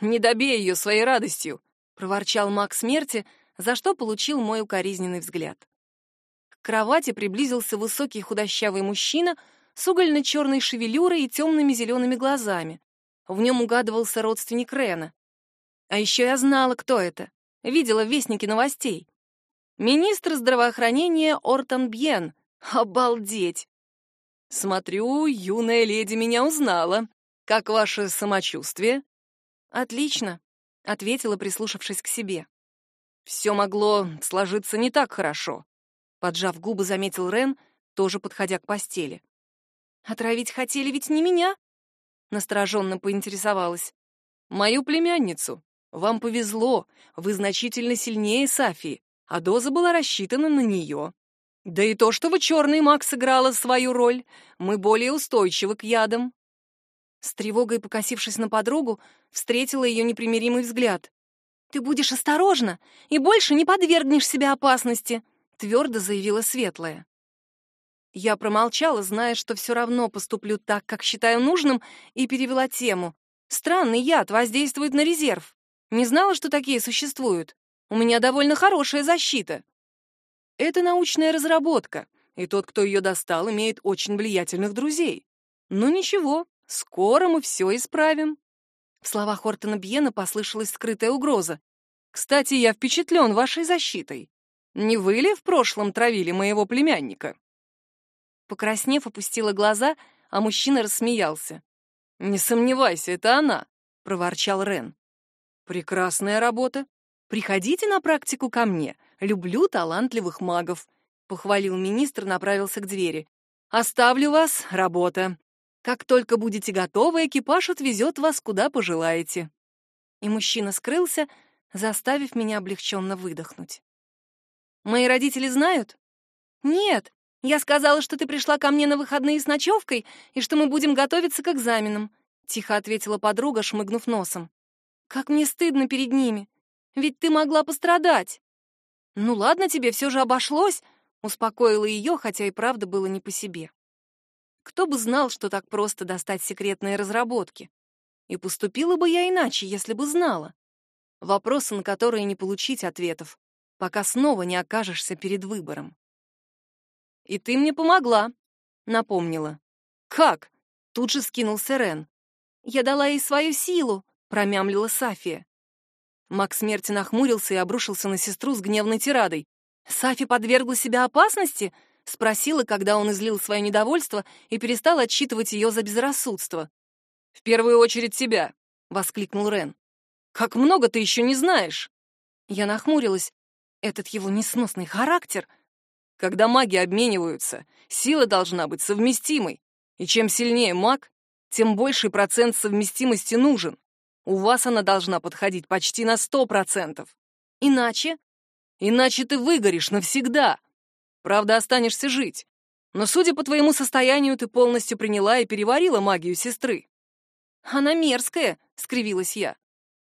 «Не добей ее своей радостью!» — проворчал маг смерти, за что получил мой укоризненный взгляд. К кровати приблизился высокий худощавый мужчина — с угольно-черной шевелюрой и темными зелеными глазами. В нем угадывался родственник Рена. А еще я знала, кто это. Видела в Вестнике новостей. Министр здравоохранения Ортон Бьен. Обалдеть! Смотрю, юная леди меня узнала. Как ваше самочувствие? Отлично, ответила, прислушавшись к себе. Все могло сложиться не так хорошо. Поджав губы, заметил Рен, тоже подходя к постели. Отравить хотели ведь не меня? Настороженно поинтересовалась. Мою племянницу. Вам повезло, вы значительно сильнее Сафии, а доза была рассчитана на нее. Да и то, что вы черный маг сыграла свою роль, мы более устойчивы к ядам. С тревогой покосившись на подругу, встретила ее непримиримый взгляд. «Ты будешь осторожна и больше не подвергнешь себя опасности», — твердо заявила Светлая. Я промолчала, зная, что все равно поступлю так, как считаю нужным, и перевела тему. Странный яд воздействует на резерв. Не знала, что такие существуют. У меня довольно хорошая защита. Это научная разработка, и тот, кто ее достал, имеет очень влиятельных друзей. Но ничего, скоро мы все исправим. В словах Хортона Бьена послышалась скрытая угроза. «Кстати, я впечатлен вашей защитой. Не вы ли в прошлом травили моего племянника?» Покраснев, опустила глаза, а мужчина рассмеялся. «Не сомневайся, это она», — проворчал Рен. «Прекрасная работа. Приходите на практику ко мне. Люблю талантливых магов», — похвалил министр, направился к двери. «Оставлю вас, работа. Как только будете готовы, экипаж отвезет вас куда пожелаете». И мужчина скрылся, заставив меня облегченно выдохнуть. «Мои родители знают?» «Нет, я сказала, что ты пришла ко мне на выходные с ночевкой и что мы будем готовиться к экзаменам», — тихо ответила подруга, шмыгнув носом. «Как мне стыдно перед ними. Ведь ты могла пострадать». «Ну ладно, тебе все же обошлось», — успокоила ее, хотя и правда было не по себе. Кто бы знал, что так просто достать секретные разработки. И поступила бы я иначе, если бы знала. Вопросы, на которые не получить ответов, пока снова не окажешься перед выбором. «И ты мне помогла», — напомнила. «Как?» — тут же скинулся Рен. «Я дала ей свою силу», — промямлила Сафия. Макс смерти нахмурился и обрушился на сестру с гневной тирадой. «Сафи подвергла себя опасности?» — спросила, когда он излил свое недовольство и перестал отчитывать ее за безрассудство. «В первую очередь тебя», — воскликнул Рен. «Как много ты еще не знаешь?» Я нахмурилась. Этот его несносный характер — когда маги обмениваются, сила должна быть совместимой. И чем сильнее маг, тем больший процент совместимости нужен. У вас она должна подходить почти на сто процентов. Иначе? Иначе ты выгоришь навсегда. Правда, останешься жить. Но, судя по твоему состоянию, ты полностью приняла и переварила магию сестры. Она мерзкая, — скривилась я.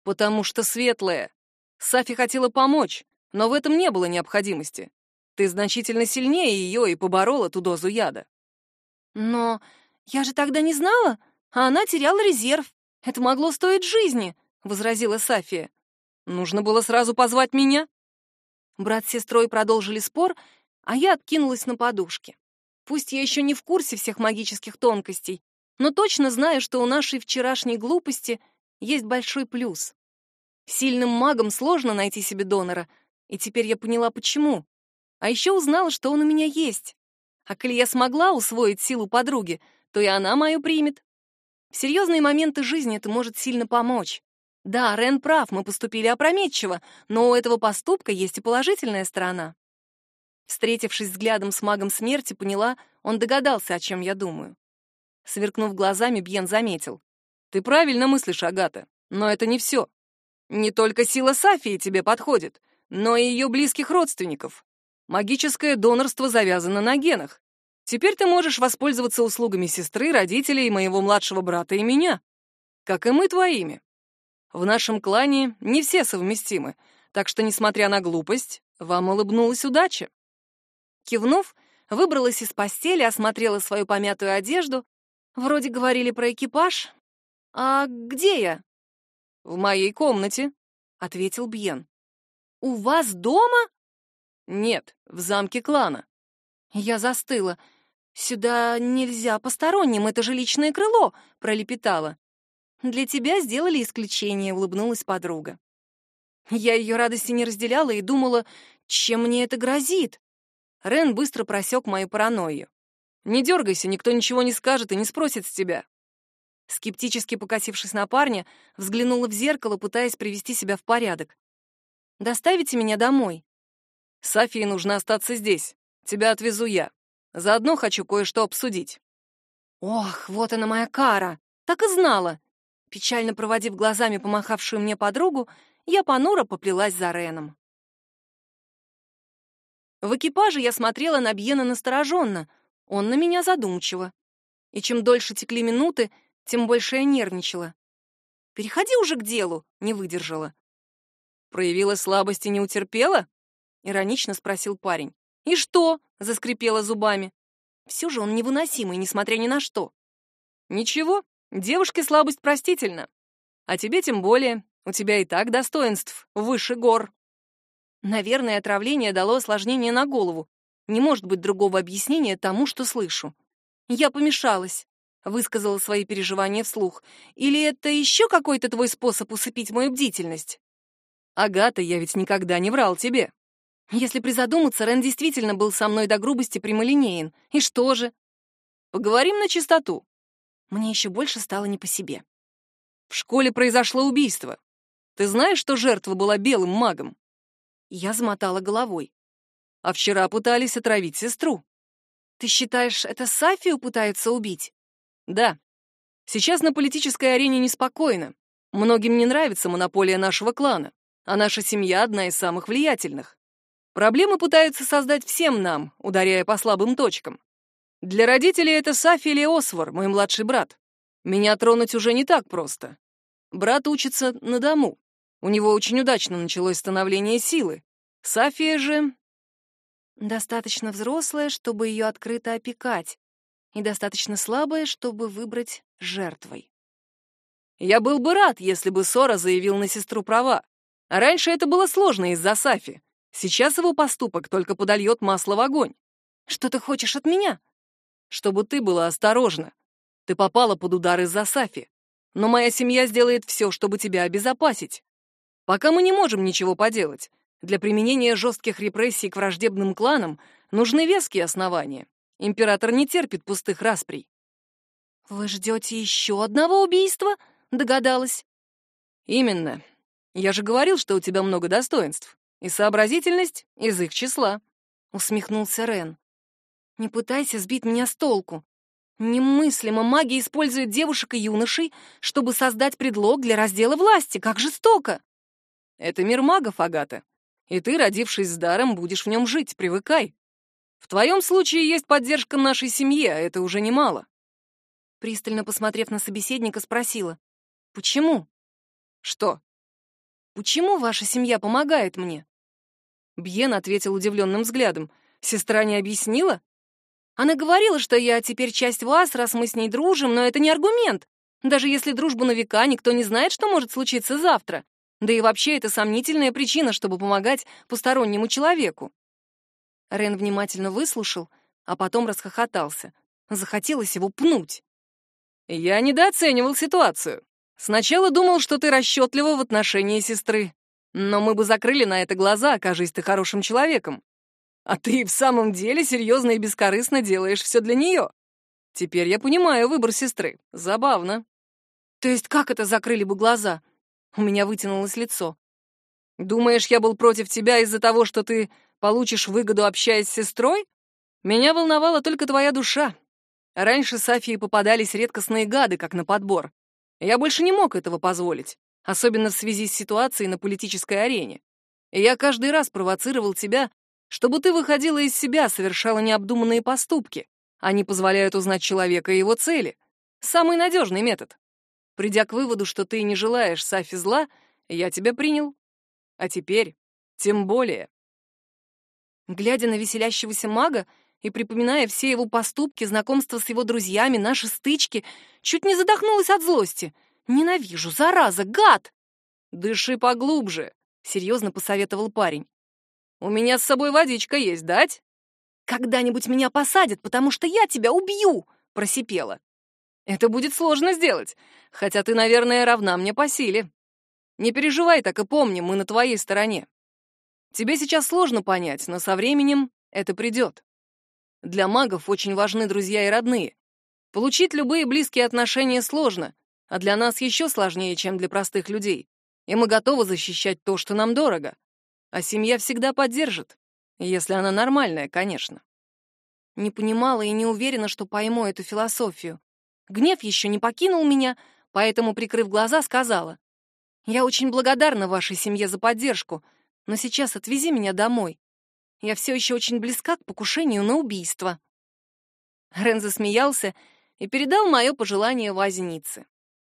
Потому что светлая. Сафи хотела помочь, но в этом не было необходимости. Ты значительно сильнее ее и поборола ту дозу яда. Но я же тогда не знала, а она теряла резерв. Это могло стоить жизни, — возразила Сафия. Нужно было сразу позвать меня. Брат с сестрой продолжили спор, а я откинулась на подушке. Пусть я еще не в курсе всех магических тонкостей, но точно знаю, что у нашей вчерашней глупости есть большой плюс. Сильным магом сложно найти себе донора, и теперь я поняла, почему. А еще узнала, что он у меня есть. А коли я смогла усвоить силу подруги, то и она мою примет. Серьезные моменты жизни это может сильно помочь. Да, Рен прав, мы поступили опрометчиво, но у этого поступка есть и положительная сторона. Встретившись взглядом с магом смерти, поняла, он догадался, о чем я думаю. Сверкнув глазами, Бьен заметил. «Ты правильно мыслишь, Агата, но это не все. Не только сила Сафии тебе подходит, но и ее близких родственников. Магическое донорство завязано на генах. Теперь ты можешь воспользоваться услугами сестры, родителей, моего младшего брата и меня. Как и мы твоими. В нашем клане не все совместимы, так что, несмотря на глупость, вам улыбнулась удача. Кивнув, выбралась из постели, осмотрела свою помятую одежду. Вроде говорили про экипаж. А где я? В моей комнате, ответил Бьен. У вас дома? Нет, в замке клана. Я застыла. Сюда нельзя посторонним, это же личное крыло, пролепетала. Для тебя сделали исключение, улыбнулась подруга. Я ее радости не разделяла и думала, чем мне это грозит. Рен быстро просек мою паранойю. Не дергайся, никто ничего не скажет и не спросит с тебя. Скептически покосившись на парня, взглянула в зеркало, пытаясь привести себя в порядок. «Доставите меня домой?» Софии нужно остаться здесь. Тебя отвезу я. Заодно хочу кое-что обсудить». «Ох, вот она моя кара! Так и знала!» Печально проводив глазами помахавшую мне подругу, я понуро поплелась за Реном. В экипаже я смотрела на Бьена настороженно, он на меня задумчиво. И чем дольше текли минуты, тем больше я нервничала. «Переходи уже к делу», — не выдержала. «Проявила слабость и не утерпела?» — иронично спросил парень. «И что?» — заскрипела зубами. Все же он невыносимый, несмотря ни на что. «Ничего, девушке слабость простительна. А тебе тем более, у тебя и так достоинств выше гор». Наверное, отравление дало осложнение на голову. Не может быть другого объяснения тому, что слышу. Я помешалась, высказала свои переживания вслух. Или это еще какой-то твой способ усыпить мою бдительность? Агата, я ведь никогда не врал тебе. Если призадуматься, Рен действительно был со мной до грубости прямолинеен. И что же? Поговорим на чистоту. Мне еще больше стало не по себе. В школе произошло убийство. Ты знаешь, что жертва была белым магом? Я замотала головой. А вчера пытались отравить сестру. Ты считаешь, это Сафию пытаются убить? Да. Сейчас на политической арене неспокойно. Многим не нравится монополия нашего клана, а наша семья одна из самых влиятельных. Проблемы пытаются создать всем нам, ударяя по слабым точкам. Для родителей это Сафи или Освор, мой младший брат. Меня тронуть уже не так просто. Брат учится на дому. У него очень удачно началось становление силы. Сафия же... Достаточно взрослая, чтобы ее открыто опекать, и достаточно слабая, чтобы выбрать жертвой. Я был бы рад, если бы Сора заявил на сестру права. раньше это было сложно из-за Сафи. Сейчас его поступок только подольет масло в огонь. Что ты хочешь от меня? Чтобы ты была осторожна. Ты попала под удар из-за Сафи. Но моя семья сделает все, чтобы тебя обезопасить. Пока мы не можем ничего поделать. Для применения жестких репрессий к враждебным кланам нужны веские основания. Император не терпит пустых расприй. «Вы ждете еще одного убийства?» — догадалась. «Именно. Я же говорил, что у тебя много достоинств. И сообразительность из их числа», — усмехнулся Рен. «Не пытайся сбить меня с толку. Немыслимо магия использует девушек и юношей, чтобы создать предлог для раздела власти. Как жестоко!» Это мир магов, Агата. И ты, родившись с даром, будешь в нем жить, привыкай. В твоем случае есть поддержка нашей семьи, а это уже немало. Пристально посмотрев на собеседника, спросила. «Почему?» «Что?» «Почему ваша семья помогает мне?» Бьен ответил удивленным взглядом. «Сестра не объяснила?» «Она говорила, что я теперь часть вас, раз мы с ней дружим, но это не аргумент. Даже если дружба на века, никто не знает, что может случиться завтра. Да и вообще это сомнительная причина, чтобы помогать постороннему человеку». Рен внимательно выслушал, а потом расхохотался. Захотелось его пнуть. Я недооценивал ситуацию. Сначала думал, что ты расчетлива в отношении сестры. Но мы бы закрыли на это глаза, окажись ты хорошим человеком. А ты в самом деле серьезно и бескорыстно делаешь все для нее. Теперь я понимаю выбор сестры. Забавно. То есть как это закрыли бы глаза? У меня вытянулось лицо. Думаешь, я был против тебя из-за того, что ты получишь выгоду, общаясь с сестрой? Меня волновала только твоя душа. Раньше Сафии попадались редкостные гады, как на подбор. Я больше не мог этого позволить, особенно в связи с ситуацией на политической арене. И я каждый раз провоцировал тебя, чтобы ты выходила из себя, совершала необдуманные поступки. Они позволяют узнать человека и его цели. Самый надежный метод. Придя к выводу, что ты не желаешь Сафи зла, я тебя принял. А теперь тем более. Глядя на веселящегося мага, и, припоминая все его поступки, знакомства с его друзьями, наши стычки, чуть не задохнулась от злости. «Ненавижу, зараза, гад!» «Дыши поглубже», — серьезно посоветовал парень. «У меня с собой водичка есть, дать?» «Когда-нибудь меня посадят, потому что я тебя убью!» — просипела. «Это будет сложно сделать, хотя ты, наверное, равна мне по силе. Не переживай так и помни, мы на твоей стороне. Тебе сейчас сложно понять, но со временем это придет. Для магов очень важны друзья и родные. Получить любые близкие отношения сложно, а для нас еще сложнее, чем для простых людей. И мы готовы защищать то, что нам дорого. А семья всегда поддержит, если она нормальная, конечно. Не понимала и не уверена, что пойму эту философию. Гнев еще не покинул меня, поэтому, прикрыв глаза, сказала. «Я очень благодарна вашей семье за поддержку, но сейчас отвези меня домой. Я все еще очень близка к покушению на убийство». Рен засмеялся и передал мое пожелание вознице.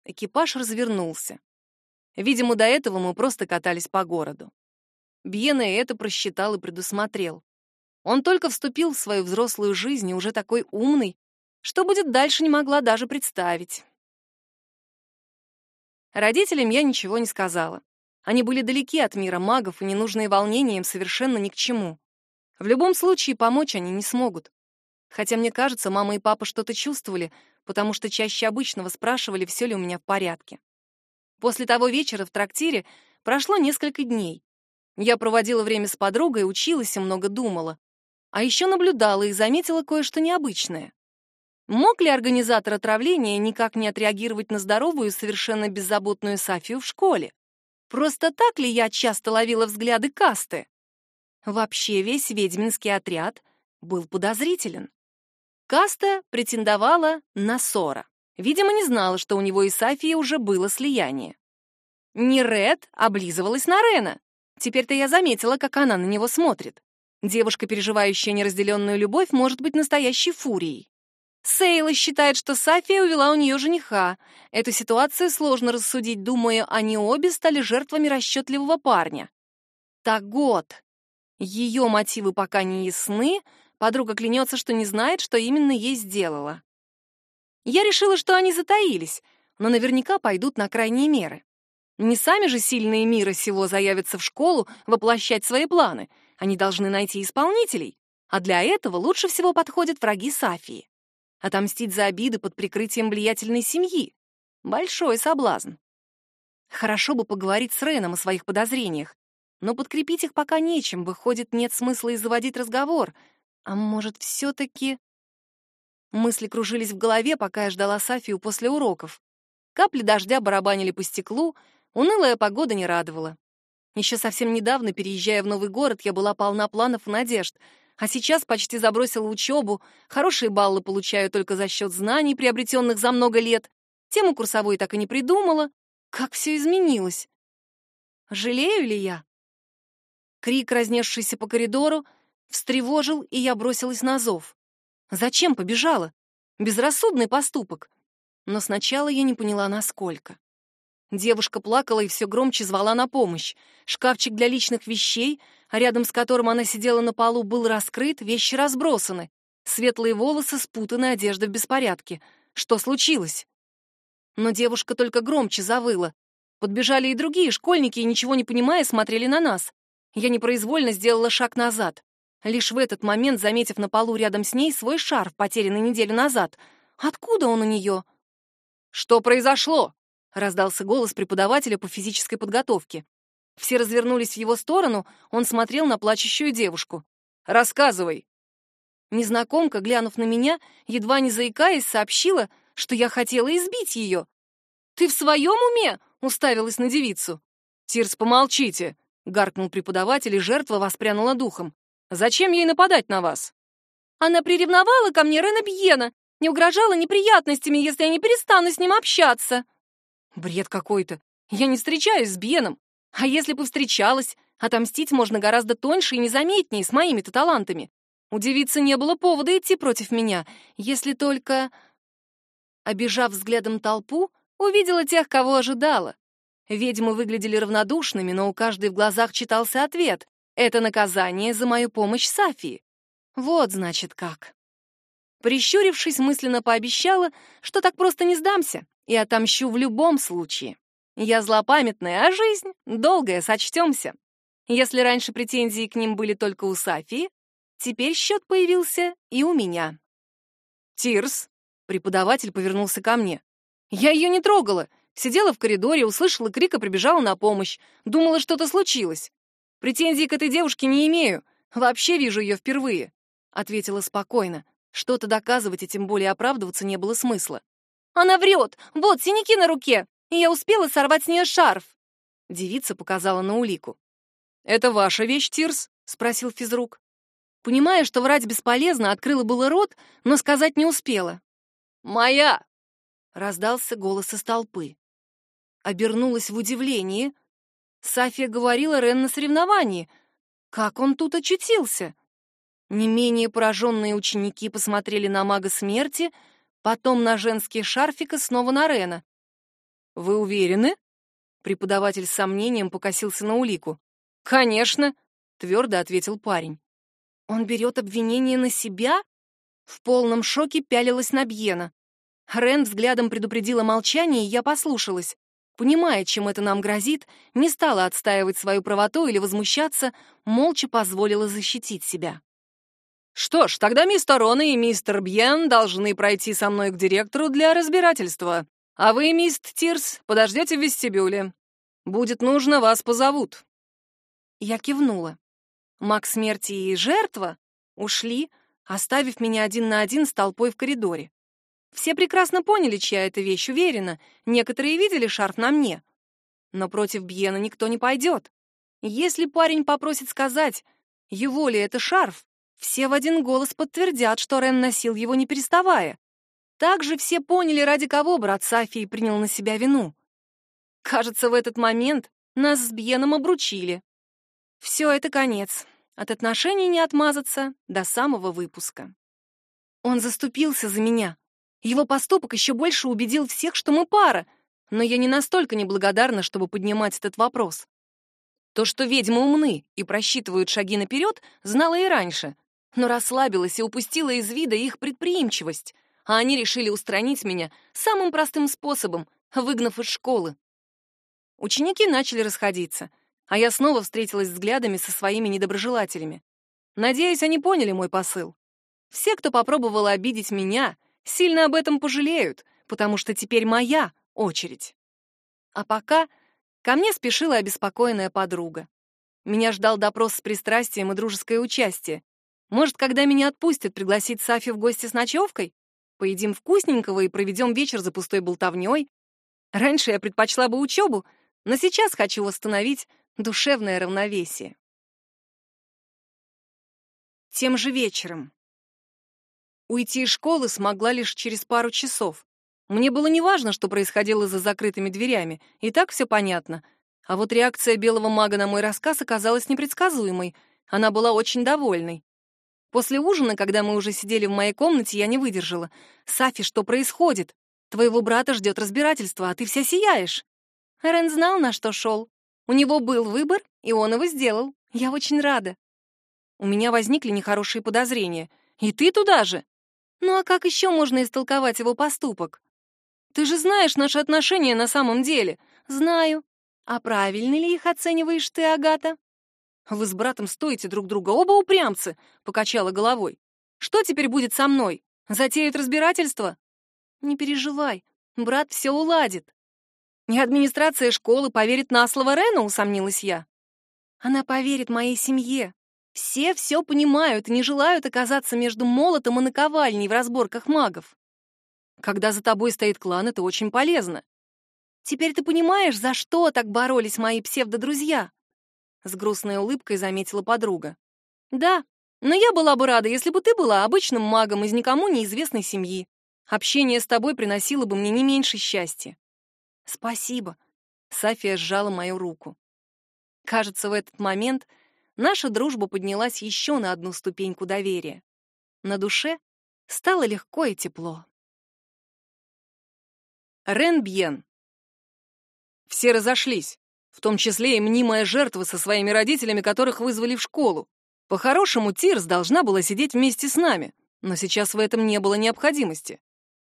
Экипаж развернулся. Видимо, до этого мы просто катались по городу. Бьена это просчитал и предусмотрел. Он только вступил в свою взрослую жизнь и уже такой умный, что будет дальше не могла даже представить. Родителям я ничего не сказала. Они были далеки от мира магов, и ненужные волнения им совершенно ни к чему. В любом случае, помочь они не смогут. Хотя, мне кажется, мама и папа что-то чувствовали, потому что чаще обычного спрашивали, все ли у меня в порядке. После того вечера в трактире прошло несколько дней. Я проводила время с подругой, училась и много думала. А еще наблюдала и заметила кое-что необычное. Мог ли организатор отравления никак не отреагировать на здоровую, совершенно беззаботную Сафию в школе? Просто так ли я часто ловила взгляды касты? Вообще весь ведьминский отряд был подозрителен. Каста претендовала на Сора. Видимо, не знала, что у него и Сафии уже было слияние. Неред облизывалась на Рена. Теперь-то я заметила, как она на него смотрит. Девушка, переживающая неразделенную любовь, может быть настоящей фурией. Сейла считает, что Сафия увела у нее жениха. Эту ситуацию сложно рассудить, думая, они обе стали жертвами расчетливого парня. Так год. Ее мотивы пока не ясны, подруга клянется, что не знает, что именно ей сделала. Я решила, что они затаились, но наверняка пойдут на крайние меры. Не сами же сильные мира сего заявятся в школу воплощать свои планы. Они должны найти исполнителей, а для этого лучше всего подходят враги Сафии. Отомстить за обиды под прикрытием влиятельной семьи. Большой соблазн. Хорошо бы поговорить с Рейном о своих подозрениях, но подкрепить их пока нечем, выходит, нет смысла и заводить разговор. А может, все-таки... Мысли кружились в голове, пока я ждала Сафию после уроков. Капли дождя барабанили по стеклу, унылая погода не радовала. Еще совсем недавно, переезжая в новый город, я была полна планов и надежд, а сейчас почти забросила учебу, хорошие баллы получаю только за счет знаний, приобретенных за много лет, тему курсовой так и не придумала. Как все изменилось! Жалею ли я? Крик, разнесшийся по коридору, встревожил, и я бросилась на зов. Зачем побежала? Безрассудный поступок. Но сначала я не поняла, насколько. Девушка плакала и все громче звала на помощь. Шкафчик для личных вещей, рядом с которым она сидела на полу, был раскрыт, вещи разбросаны. Светлые волосы спутаны, одежда в беспорядке. Что случилось? Но девушка только громче завыла. Подбежали и другие школьники, и, ничего не понимая, смотрели на нас. Я непроизвольно сделала шаг назад. Лишь в этот момент, заметив на полу рядом с ней свой шарф, потерянный неделю назад. Откуда он у нее? «Что произошло?» — раздался голос преподавателя по физической подготовке. Все развернулись в его сторону, он смотрел на плачущую девушку. «Рассказывай!» Незнакомка, глянув на меня, едва не заикаясь, сообщила, что я хотела избить ее. «Ты в своем уме?» — уставилась на девицу. «Тирс, помолчите!» — гаркнул преподаватель, и жертва воспрянула духом. «Зачем ей нападать на вас?» «Она приревновала ко мне Рена Бьена не угрожала неприятностями, если я не перестану с ним общаться. Бред какой-то. Я не встречаюсь с Бьеном. А если бы встречалась, отомстить можно гораздо тоньше и незаметнее с моими-то талантами. У девицы не было повода идти против меня, если только... Обежав взглядом толпу, увидела тех, кого ожидала. Ведьмы выглядели равнодушными, но у каждой в глазах читался ответ. Это наказание за мою помощь Сафии. Вот, значит, как. Прищурившись, мысленно пообещала, что так просто не сдамся и отомщу в любом случае. Я злопамятная, а жизнь долгая, сочтемся. Если раньше претензии к ним были только у Сафии, теперь счет появился и у меня. «Тирс», — преподаватель повернулся ко мне. «Я ее не трогала. Сидела в коридоре, услышала крик и прибежала на помощь. Думала, что-то случилось. Претензий к этой девушке не имею. Вообще вижу ее впервые», — ответила спокойно. Что-то доказывать и тем более оправдываться не было смысла. «Она врет! Вот, синяки на руке! И я успела сорвать с нее шарф!» Девица показала на улику. «Это ваша вещь, Тирс?» — спросил физрук. Понимая, что врать бесполезно, открыла было рот, но сказать не успела. «Моя!» — раздался голос из толпы. Обернулась в удивлении. Сафия говорила Рен на соревновании. Как он тут очутился? Не менее пораженные ученики посмотрели на мага смерти, потом на женский шарфик и снова на Рена. «Вы уверены?» Преподаватель с сомнением покосился на улику. «Конечно», — твердо ответил парень. «Он берет обвинение на себя?» В полном шоке пялилась на Бьена. Рен взглядом предупредила молчание, и я послушалась. Понимая, чем это нам грозит, не стала отстаивать свою правоту или возмущаться, молча позволила защитить себя. Что ж, тогда мистер Рона и мистер Бьен должны пройти со мной к директору для разбирательства. А вы, мистер Тирс, подождете в вестибюле. Будет нужно, вас позовут. Я кивнула. Маг смерти и жертва ушли, оставив меня один на один с толпой в коридоре. Все прекрасно поняли, чья это вещь, уверена. Некоторые видели шарф на мне. Но против Бьена никто не пойдет. Если парень попросит сказать, его ли это шарф, все в один голос подтвердят, что Рен носил его не переставая. Также все поняли, ради кого брат Сафии принял на себя вину. Кажется, в этот момент нас с Бьеном обручили. Все это конец. От отношений не отмазаться до самого выпуска. Он заступился за меня. Его поступок еще больше убедил всех, что мы пара, но я не настолько неблагодарна, чтобы поднимать этот вопрос. То, что ведьмы умны и просчитывают шаги наперед, знала и раньше, но расслабилась и упустила из вида их предприимчивость, а они решили устранить меня самым простым способом, выгнав из школы. Ученики начали расходиться, а я снова встретилась взглядами со своими недоброжелателями. Надеюсь, они поняли мой посыл. Все, кто попробовал обидеть меня, сильно об этом пожалеют, потому что теперь моя очередь. А пока ко мне спешила обеспокоенная подруга. Меня ждал допрос с пристрастием и дружеское участие, может, когда меня отпустят, пригласить Сафи в гости с ночевкой? Поедим вкусненького и проведем вечер за пустой болтовней. Раньше я предпочла бы учебу, но сейчас хочу восстановить душевное равновесие. Тем же вечером. Уйти из школы смогла лишь через пару часов. Мне было неважно, что происходило за закрытыми дверями, и так все понятно. А вот реакция белого мага на мой рассказ оказалась непредсказуемой. Она была очень довольной. После ужина, когда мы уже сидели в моей комнате, я не выдержала. «Сафи, что происходит? Твоего брата ждет разбирательство, а ты вся сияешь». Рен знал, на что шел. У него был выбор, и он его сделал. Я очень рада. У меня возникли нехорошие подозрения. И ты туда же? Ну а как еще можно истолковать его поступок? Ты же знаешь наши отношения на самом деле. Знаю. А правильно ли их оцениваешь ты, Агата? Вы с братом стоите друг друга, оба упрямцы, покачала головой. Что теперь будет со мной? Затеют разбирательство? Не переживай, брат все уладит. Не администрация школы поверит на слово Рена, усомнилась я. Она поверит моей семье. Все все понимают и не желают оказаться между молотом и наковальней в разборках магов. Когда за тобой стоит клан, это очень полезно. Теперь ты понимаешь, за что так боролись мои псевдодрузья? С грустной улыбкой заметила подруга. Да, но я была бы рада, если бы ты была обычным магом из никому неизвестной семьи. Общение с тобой приносило бы мне не меньше счастья. Спасибо. Сафия сжала мою руку. Кажется, в этот момент наша дружба поднялась еще на одну ступеньку доверия. На душе стало легко и тепло. Рен Бьен. Все разошлись, в том числе и мнимая жертва со своими родителями, которых вызвали в школу. По-хорошему, Тирс должна была сидеть вместе с нами, но сейчас в этом не было необходимости.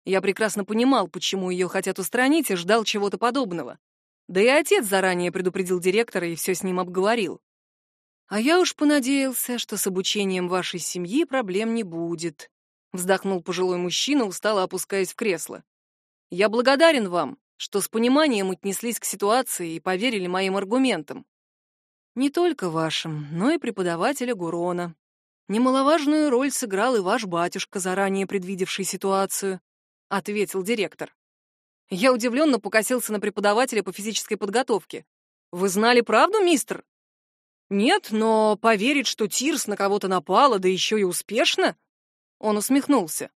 Я прекрасно понимал, почему ее хотят устранить, и ждал чего-то подобного. Да и отец заранее предупредил директора и все с ним обговорил. А я уж понадеялся, что с обучением вашей семьи проблем не будет. Вздохнул пожилой мужчина, устало опускаясь в кресло. Я благодарен вам, что с пониманием отнеслись к ситуации и поверили моим аргументам. Не только вашим, но и преподавателя Гурона. Немаловажную роль сыграл и ваш батюшка, заранее предвидевший ситуацию, ответил директор. Я удивленно покосился на преподавателя по физической подготовке. «Вы знали правду, мистер?» «Нет, но поверить, что Тирс на кого-то напала, да еще и успешно?» Он усмехнулся.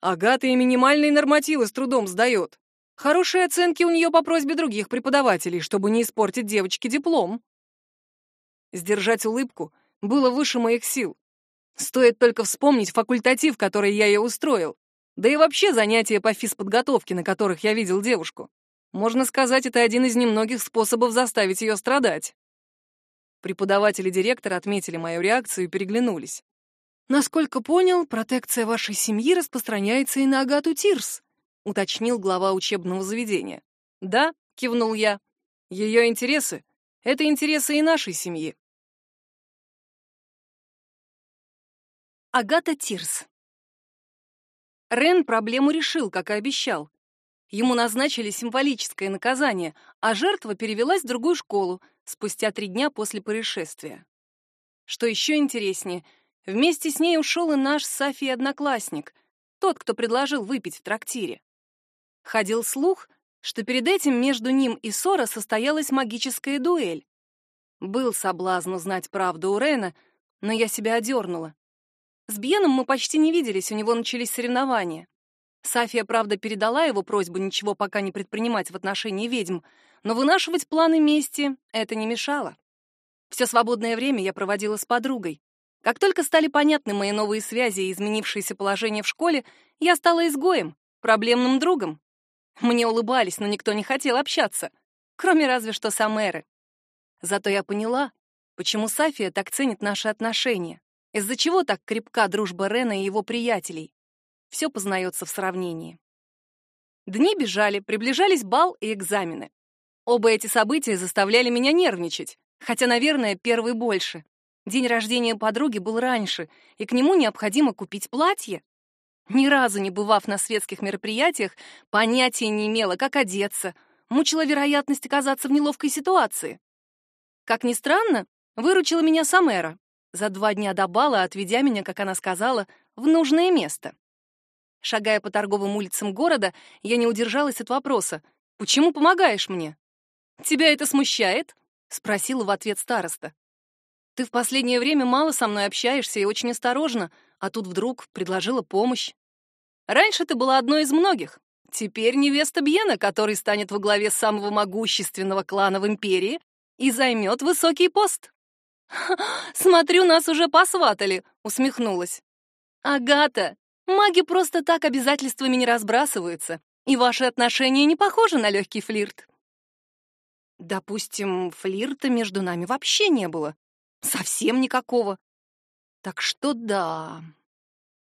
«Агата и минимальные нормативы с трудом сдает. Хорошие оценки у нее по просьбе других преподавателей, чтобы не испортить девочке диплом». Сдержать улыбку было выше моих сил. Стоит только вспомнить факультатив, который я ей устроил. Да и вообще занятия по физподготовке, на которых я видел девушку. Можно сказать, это один из немногих способов заставить ее страдать. Преподаватели директора отметили мою реакцию и переглянулись. «Насколько понял, протекция вашей семьи распространяется и на Агату Тирс», уточнил глава учебного заведения. «Да», — кивнул я. «Ее интересы — это интересы и нашей семьи». Агата Тирс Рен проблему решил, как и обещал. Ему назначили символическое наказание, а жертва перевелась в другую школу спустя три дня после происшествия. Что еще интереснее, вместе с ней ушел и наш Сафий одноклассник, тот, кто предложил выпить в трактире. Ходил слух, что перед этим между ним и Сора состоялась магическая дуэль. Был соблазн узнать правду у Рена, но я себя одернула. С Бьеном мы почти не виделись, у него начались соревнования. Сафия, правда, передала его просьбу ничего пока не предпринимать в отношении ведьм, но вынашивать планы мести это не мешало. Все свободное время я проводила с подругой. Как только стали понятны мои новые связи и изменившееся положение в школе, я стала изгоем, проблемным другом. Мне улыбались, но никто не хотел общаться, кроме разве что Самеры. Зато я поняла, почему Сафия так ценит наши отношения. Из-за чего так крепка дружба Рена и его приятелей? Все познается в сравнении. Дни бежали, приближались бал и экзамены. Оба эти события заставляли меня нервничать, хотя, наверное, первый больше. День рождения подруги был раньше, и к нему необходимо купить платье. Ни разу не бывав на светских мероприятиях, понятия не имела, как одеться, мучила вероятность оказаться в неловкой ситуации. Как ни странно, выручила меня Самера за два дня до бала, отведя меня, как она сказала, в нужное место. Шагая по торговым улицам города, я не удержалась от вопроса «Почему помогаешь мне?» «Тебя это смущает?» — спросила в ответ староста. «Ты в последнее время мало со мной общаешься и очень осторожно, а тут вдруг предложила помощь. Раньше ты была одной из многих. Теперь невеста Бьена, который станет во главе самого могущественного клана в империи, и займет высокий пост. «Смотрю, нас уже посватали», — усмехнулась. «Агата, маги просто так обязательствами не разбрасываются, и ваши отношения не похожи на легкий флирт». Допустим, флирта между нами вообще не было. Совсем никакого. Так что да.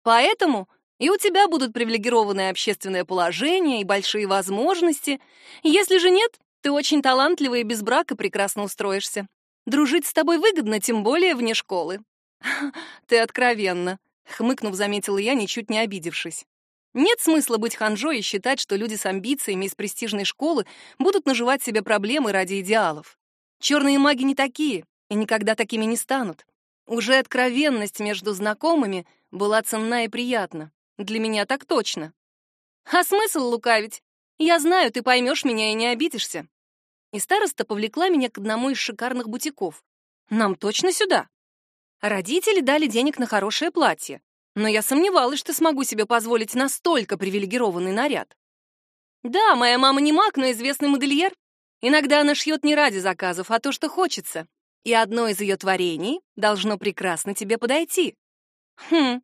Поэтому и у тебя будут привилегированное общественное положение и большие возможности. Если же нет, ты очень талантливый и без брака прекрасно устроишься. Дружить с тобой выгодно, тем более вне школы. *laughs* Ты откровенно, хмыкнув, заметила я, ничуть не обидевшись. Нет смысла быть ханжой и считать, что люди с амбициями из престижной школы будут наживать себе проблемы ради идеалов. Черные маги не такие и никогда такими не станут. Уже откровенность между знакомыми была ценна и приятна. Для меня так точно. А смысл лукавить? Я знаю, ты поймешь меня и не обидишься. И староста повлекла меня к одному из шикарных бутиков. Нам точно сюда. Родители дали денег на хорошее платье, но я сомневалась, что смогу себе позволить настолько привилегированный наряд. Да, моя мама не маг, но известный модельер. Иногда она шьет не ради заказов, а то, что хочется. И одно из ее творений должно прекрасно тебе подойти. Хм,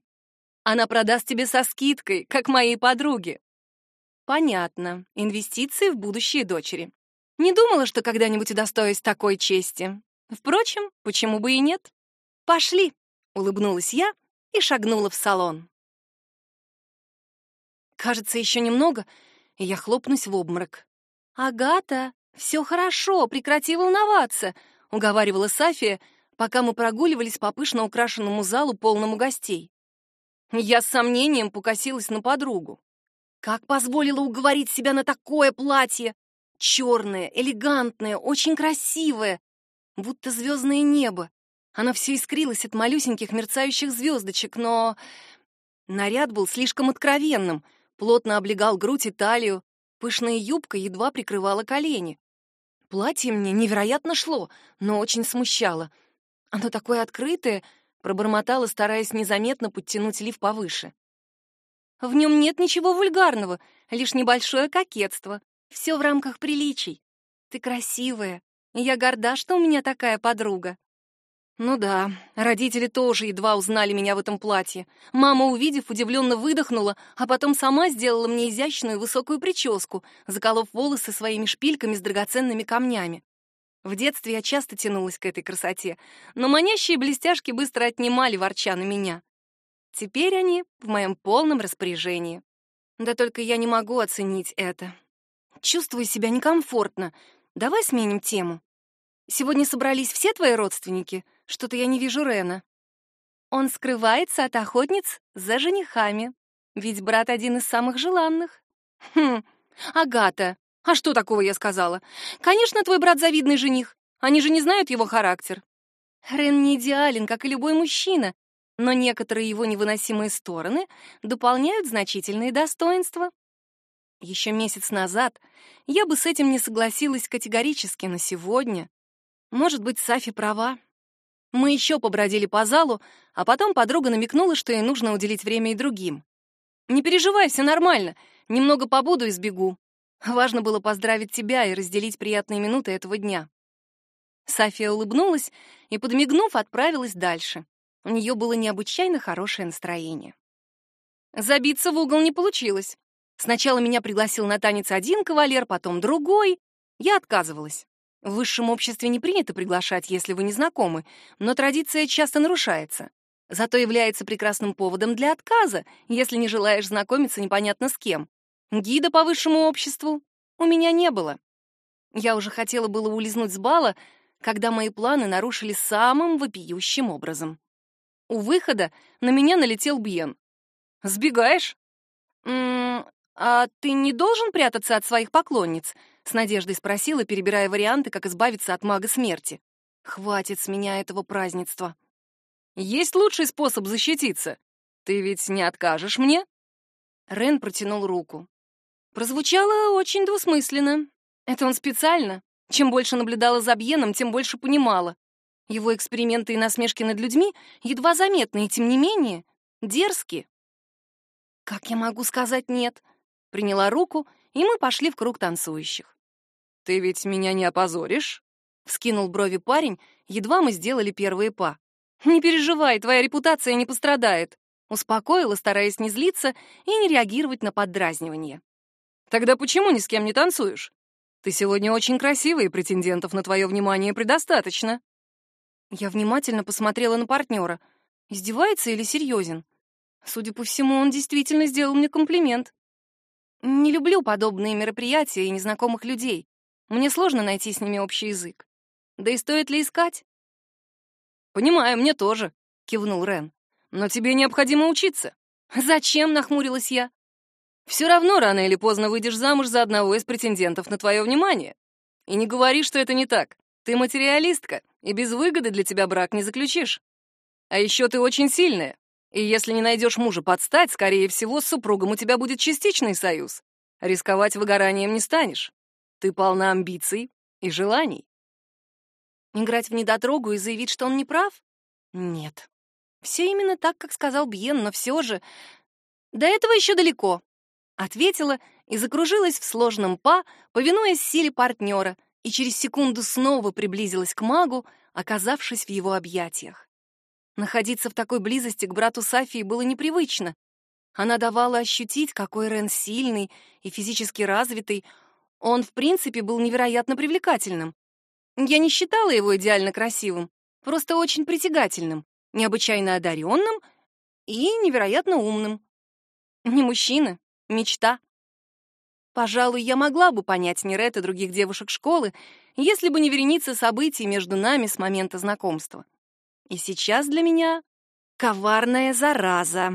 она продаст тебе со скидкой, как моей подруге. Понятно, инвестиции в будущее дочери. Не думала, что когда-нибудь удостоюсь такой чести. Впрочем, почему бы и нет? Пошли, улыбнулась я и шагнула в салон. Кажется, еще немного, и я хлопнусь в обморок. «Агата, все хорошо, прекрати волноваться», — уговаривала Сафия, пока мы прогуливались по пышно украшенному залу, полному гостей. Я с сомнением покосилась на подругу. Как позволила уговорить себя на такое платье? Черное, элегантное, очень красивое, будто звездное небо. Оно все искрилось от малюсеньких мерцающих звездочек, но... Наряд был слишком откровенным, плотно облегал грудь и талию, пышная юбка едва прикрывала колени. Платье мне невероятно шло, но очень смущало. Оно такое открытое, пробормотала, стараясь незаметно подтянуть лиф повыше. В нем нет ничего вульгарного, лишь небольшое кокетство. Все в рамках приличий. Ты красивая, я горда, что у меня такая подруга. Ну да, родители тоже едва узнали меня в этом платье. Мама, увидев, удивленно выдохнула, а потом сама сделала мне изящную высокую прическу, заколов волосы своими шпильками с драгоценными камнями. В детстве я часто тянулась к этой красоте, но манящие блестяшки быстро отнимали ворча на меня. Теперь они в моем полном распоряжении. Да только я не могу оценить это. Чувствую себя некомфортно. Давай сменим тему. Сегодня собрались все твои родственники? Что-то я не вижу Рена. Он скрывается от охотниц за женихами. Ведь брат один из самых желанных. Хм, Агата. А что такого я сказала? Конечно, твой брат завидный жених. Они же не знают его характер. Рен не идеален, как и любой мужчина, но некоторые его невыносимые стороны дополняют значительные достоинства. Еще месяц назад я бы с этим не согласилась категорически, но сегодня... Может быть, Сафи права. Мы еще побродили по залу, а потом подруга намекнула, что ей нужно уделить время и другим. «Не переживай, все нормально. Немного побуду и сбегу. Важно было поздравить тебя и разделить приятные минуты этого дня». София улыбнулась и, подмигнув, отправилась дальше. У нее было необычайно хорошее настроение. Забиться в угол не получилось. Сначала меня пригласил на танец один кавалер, потом другой. Я отказывалась. В высшем обществе не принято приглашать, если вы не знакомы, но традиция часто нарушается. Зато является прекрасным поводом для отказа, если не желаешь знакомиться непонятно с кем. Гида по высшему обществу у меня не было. Я уже хотела было улизнуть с бала, когда мои планы нарушили самым вопиющим образом. У выхода на меня налетел Бьен. «Сбегаешь?» «М -м, «А ты не должен прятаться от своих поклонниц?» — с надеждой спросила, перебирая варианты, как избавиться от мага смерти. «Хватит с меня этого празднества». «Есть лучший способ защититься. Ты ведь не откажешь мне?» Рен протянул руку. Прозвучало очень двусмысленно. Это он специально. Чем больше наблюдала за Бьеном, тем больше понимала. Его эксперименты и насмешки над людьми едва заметны, и тем не менее дерзкие. «Как я могу сказать нет?» Приняла руку, и мы пошли в круг танцующих. «Ты ведь меня не опозоришь?» Вскинул брови парень, едва мы сделали первые па. «Не переживай, твоя репутация не пострадает», успокоила, стараясь не злиться и не реагировать на поддразнивание. «Тогда почему ни с кем не танцуешь? Ты сегодня очень красивая, и претендентов на твое внимание предостаточно». Я внимательно посмотрела на партнера. Издевается или серьезен? Судя по всему, он действительно сделал мне комплимент. Не люблю подобные мероприятия и незнакомых людей. Мне сложно найти с ними общий язык. Да и стоит ли искать? «Понимаю, мне тоже», — кивнул Рен. «Но тебе необходимо учиться». «Зачем?» — нахмурилась я. «Все равно рано или поздно выйдешь замуж за одного из претендентов на твое внимание. И не говори, что это не так. Ты материалистка, и без выгоды для тебя брак не заключишь. А еще ты очень сильная, и если не найдешь мужа под стать, скорее всего, с супругом у тебя будет частичный союз. Рисковать выгоранием не станешь. Ты полна амбиций и желаний. Играть в недотрогу и заявить, что он не прав? Нет. Все именно так, как сказал Бьен, но все же... До этого еще далеко. Ответила и закружилась в сложном па, повинуясь силе партнера, и через секунду снова приблизилась к магу, оказавшись в его объятиях. Находиться в такой близости к брату Сафии было непривычно. Она давала ощутить, какой Рен сильный и физически развитый. Он, в принципе, был невероятно привлекательным. Я не считала его идеально красивым, просто очень притягательным, необычайно одаренным и невероятно умным. Не мужчина, мечта. Пожалуй, я могла бы понять Нерет и других девушек школы, если бы не вереница событий между нами с момента знакомства. И сейчас для меня коварная зараза.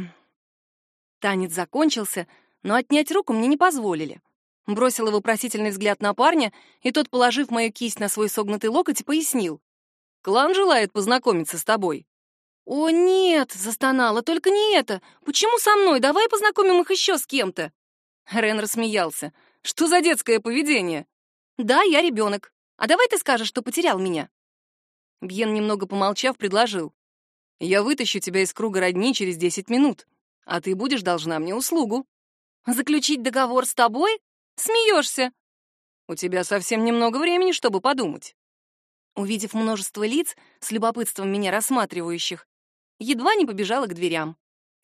Танец закончился, но отнять руку мне не позволили. Бросила вопросительный взгляд на парня, и тот, положив мою кисть на свой согнутый локоть, пояснил. «Клан желает познакомиться с тобой». «О, нет!» — застонала. «Только не это! Почему со мной? Давай познакомим их еще с кем-то!» Рен рассмеялся. «Что за детское поведение?» «Да, я ребенок. А давай ты скажешь, что потерял меня?» Бьен, немного помолчав, предложил. «Я вытащу тебя из круга родни через десять минут, а ты будешь должна мне услугу». «Заключить договор с тобой?» Смеешься? У тебя совсем немного времени, чтобы подумать. Увидев множество лиц, с любопытством меня рассматривающих, едва не побежала к дверям.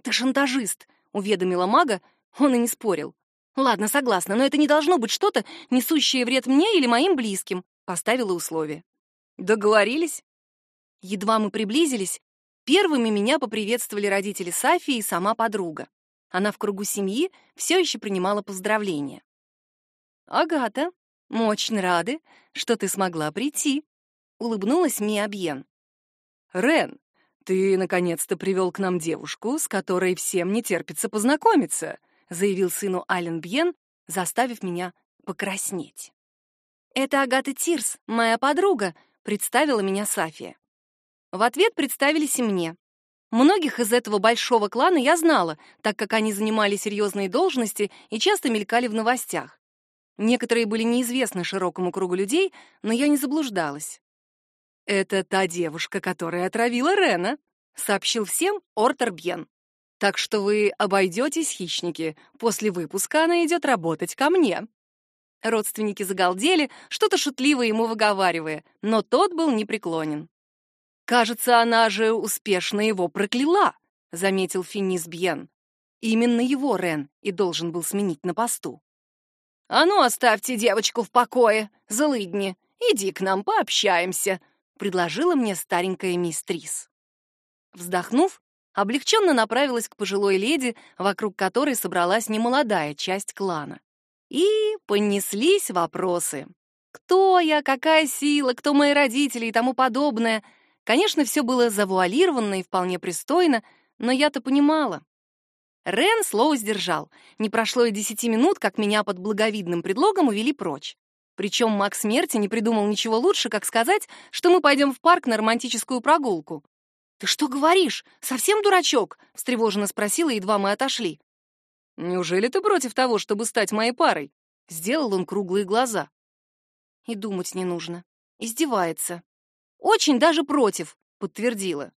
«Ты шантажист», — уведомила мага, он и не спорил. «Ладно, согласна, но это не должно быть что-то, несущее вред мне или моим близким», — поставила условие. «Договорились?» Едва мы приблизились, первыми меня поприветствовали родители Сафии и сама подруга. Она в кругу семьи все еще принимала поздравления. «Агата, мы очень рады, что ты смогла прийти», — улыбнулась Мия. «Рен, ты наконец-то привел к нам девушку, с которой всем не терпится познакомиться», — заявил сыну Ален Бьен, заставив меня покраснеть. «Это Агата Тирс, моя подруга», — представила меня Сафия. В ответ представились и мне. Многих из этого большого клана я знала, так как они занимали серьезные должности и часто мелькали в новостях. Некоторые были неизвестны широкому кругу людей, но я не заблуждалась. «Это та девушка, которая отравила Рена», — сообщил всем Ортер Бьен. «Так что вы обойдетесь, хищники. После выпуска она идет работать ко мне». Родственники загалдели, что-то шутливо ему выговаривая, но тот был непреклонен. «Кажется, она же успешно его прокляла», — заметил Финис Бьен. Именно его Рен и должен был сменить на посту. «А ну, оставьте девочку в покое, злыдни. Иди к нам, пообщаемся», — предложила мне старенькая мистрис. Вздохнув, облегченно направилась к пожилой леди, вокруг которой собралась немолодая часть клана. И понеслись вопросы. Кто я, какая сила, кто мои родители и тому подобное. Конечно, все было завуалировано и вполне пристойно, но я-то понимала. Рен слово сдержал. Не прошло и десяти минут, как меня под благовидным предлогом увели прочь. Причем маг смерти не придумал ничего лучше, как сказать, что мы пойдем в парк на романтическую прогулку. «Ты что говоришь? Совсем дурачок?» — встревоженно спросила, едва мы отошли. «Неужели ты против того, чтобы стать моей парой?» — сделал он круглые глаза. И думать не нужно. Издевается. «Очень даже против», — подтвердила.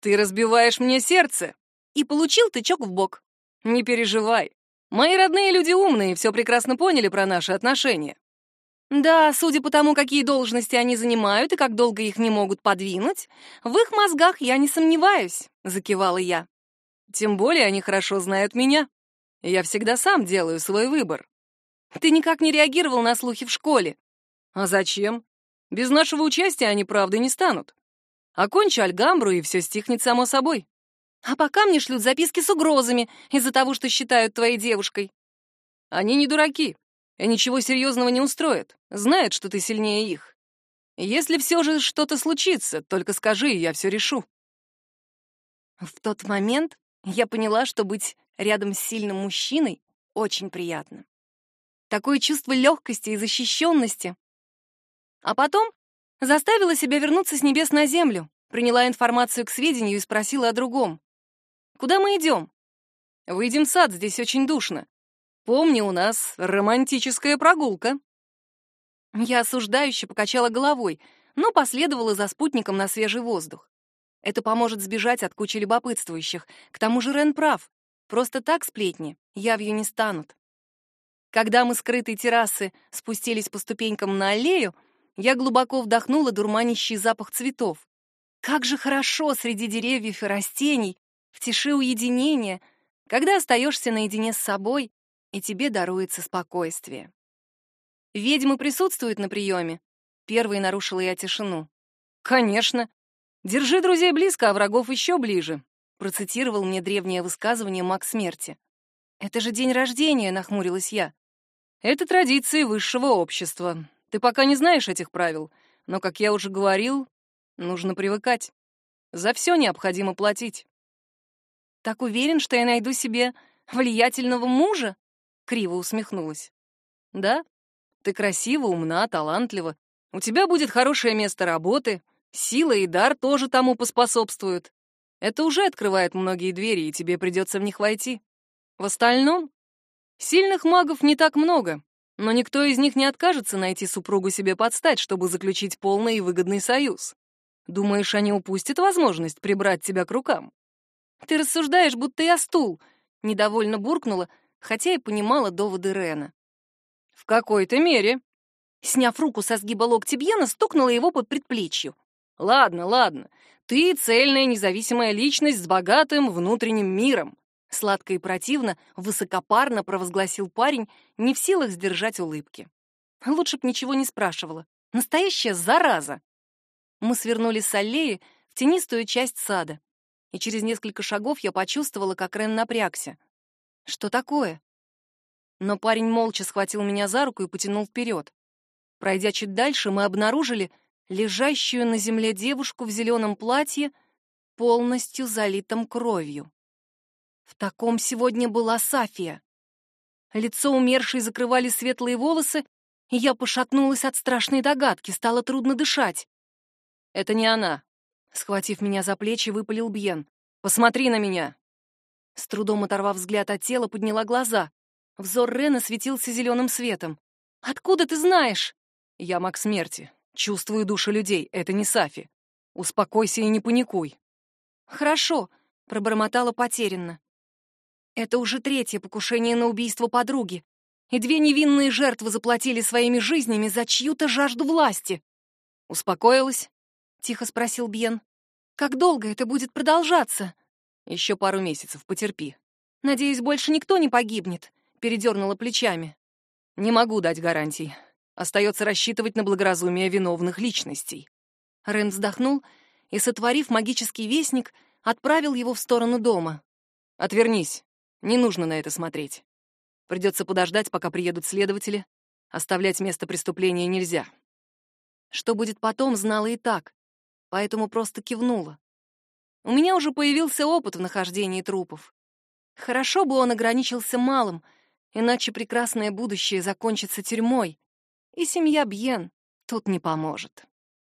«Ты разбиваешь мне сердце!» И получил тычок в бок. Не переживай. Мои родные люди умные, все прекрасно поняли про наши отношения. Да, судя по тому, какие должности они занимают и как долго их не могут подвинуть, в их мозгах я не сомневаюсь, закивала я. Тем более они хорошо знают меня. Я всегда сам делаю свой выбор. Ты никак не реагировал на слухи в школе. А зачем? Без нашего участия они правды не станут. Окончу Альгамбру, и все стихнет само собой. А пока мне шлют записки с угрозами из-за того, что считают твоей девушкой. Они не дураки и ничего серьезного не устроят. Знают, что ты сильнее их. Если все же что-то случится, только скажи, и я все решу. В тот момент я поняла, что быть рядом с сильным мужчиной очень приятно. Такое чувство легкости и защищенности. А потом заставила себя вернуться с небес на землю, приняла информацию к сведению и спросила о другом. «Куда мы идем?» «Выйдем в сад, здесь очень душно. Помни, у нас романтическая прогулка. Я осуждающе покачала головой, но последовала за спутником на свежий воздух. Это поможет сбежать от кучи любопытствующих. К тому же Рен прав. Просто так сплетни явью не станут. Когда мы с крытой террасы спустились по ступенькам на аллею, я глубоко вдохнула дурманящий запах цветов. Как же хорошо среди деревьев и растений, в тиши уединения, когда остаешься наедине с собой и тебе даруется спокойствие. Ведьмы присутствуют на приеме. Первой нарушила я тишину. Конечно. Держи друзей близко, а врагов еще ближе, процитировал мне древнее высказывание маг смерти. Это же день рождения, нахмурилась я. Это традиции высшего общества. Ты пока не знаешь этих правил, но, как я уже говорил, нужно привыкать. За все необходимо платить. Так уверен, что я найду себе влиятельного мужа? Криво усмехнулась. Да, ты красива, умна, талантлива. У тебя будет хорошее место работы, сила и дар тоже тому поспособствуют. Это уже открывает многие двери, и тебе придется в них войти. В остальном, сильных магов не так много, но никто из них не откажется найти супругу себе подстать, чтобы заключить полный и выгодный союз. Думаешь, они упустят возможность прибрать тебя к рукам? Ты рассуждаешь, будто я стул, недовольно буркнула, хотя и понимала доводы Рена. «В какой-то мере». Сняв руку со сгиба локтя Бьена, стукнула его по предплечью. «Ладно, ладно. Ты цельная независимая личность с богатым внутренним миром», сладко и противно, высокопарно провозгласил парень, не в силах сдержать улыбки. Лучше б ничего не спрашивала. Настоящая зараза. Мы свернули с аллеи в тенистую часть сада, и через несколько шагов я почувствовала, как Рен напрягся. Что такое? Но парень молча схватил меня за руку и потянул вперед. Пройдя чуть дальше, мы обнаружили лежащую на земле девушку в зеленом платье, полностью залитом кровью. В таком сегодня была Сафия. Лицо умершей закрывали светлые волосы, и я пошатнулась от страшной догадки, стало трудно дышать. «Это не она», — схватив меня за плечи, выпалил Бьен. «Посмотри на меня!» С трудом оторвав взгляд от тела, подняла глаза. Взор Рена светился зеленым светом. «Откуда ты знаешь?» «Я маг смерти. Чувствую души людей. Это не Сафи. Успокойся и не паникуй». «Хорошо», — пробормотала потерянно. «Это уже третье покушение на убийство подруги, и две невинные жертвы заплатили своими жизнями за чью-то жажду власти». «Успокоилась?» — тихо спросил Бьен. «Как долго это будет продолжаться?» Еще пару месяцев, потерпи. Надеюсь, больше никто не погибнет, передернула плечами. Не могу дать гарантий. Остается рассчитывать на благоразумие виновных личностей. Рен вздохнул и, сотворив магический вестник, отправил его в сторону дома. Отвернись. Не нужно на это смотреть. Придется подождать, пока приедут следователи. Оставлять место преступления нельзя. Что будет потом, знала и так, поэтому просто кивнула. У меня уже появился опыт в нахождении трупов. Хорошо бы он ограничился малым, иначе прекрасное будущее закончится тюрьмой, и семья Бьен тут не поможет.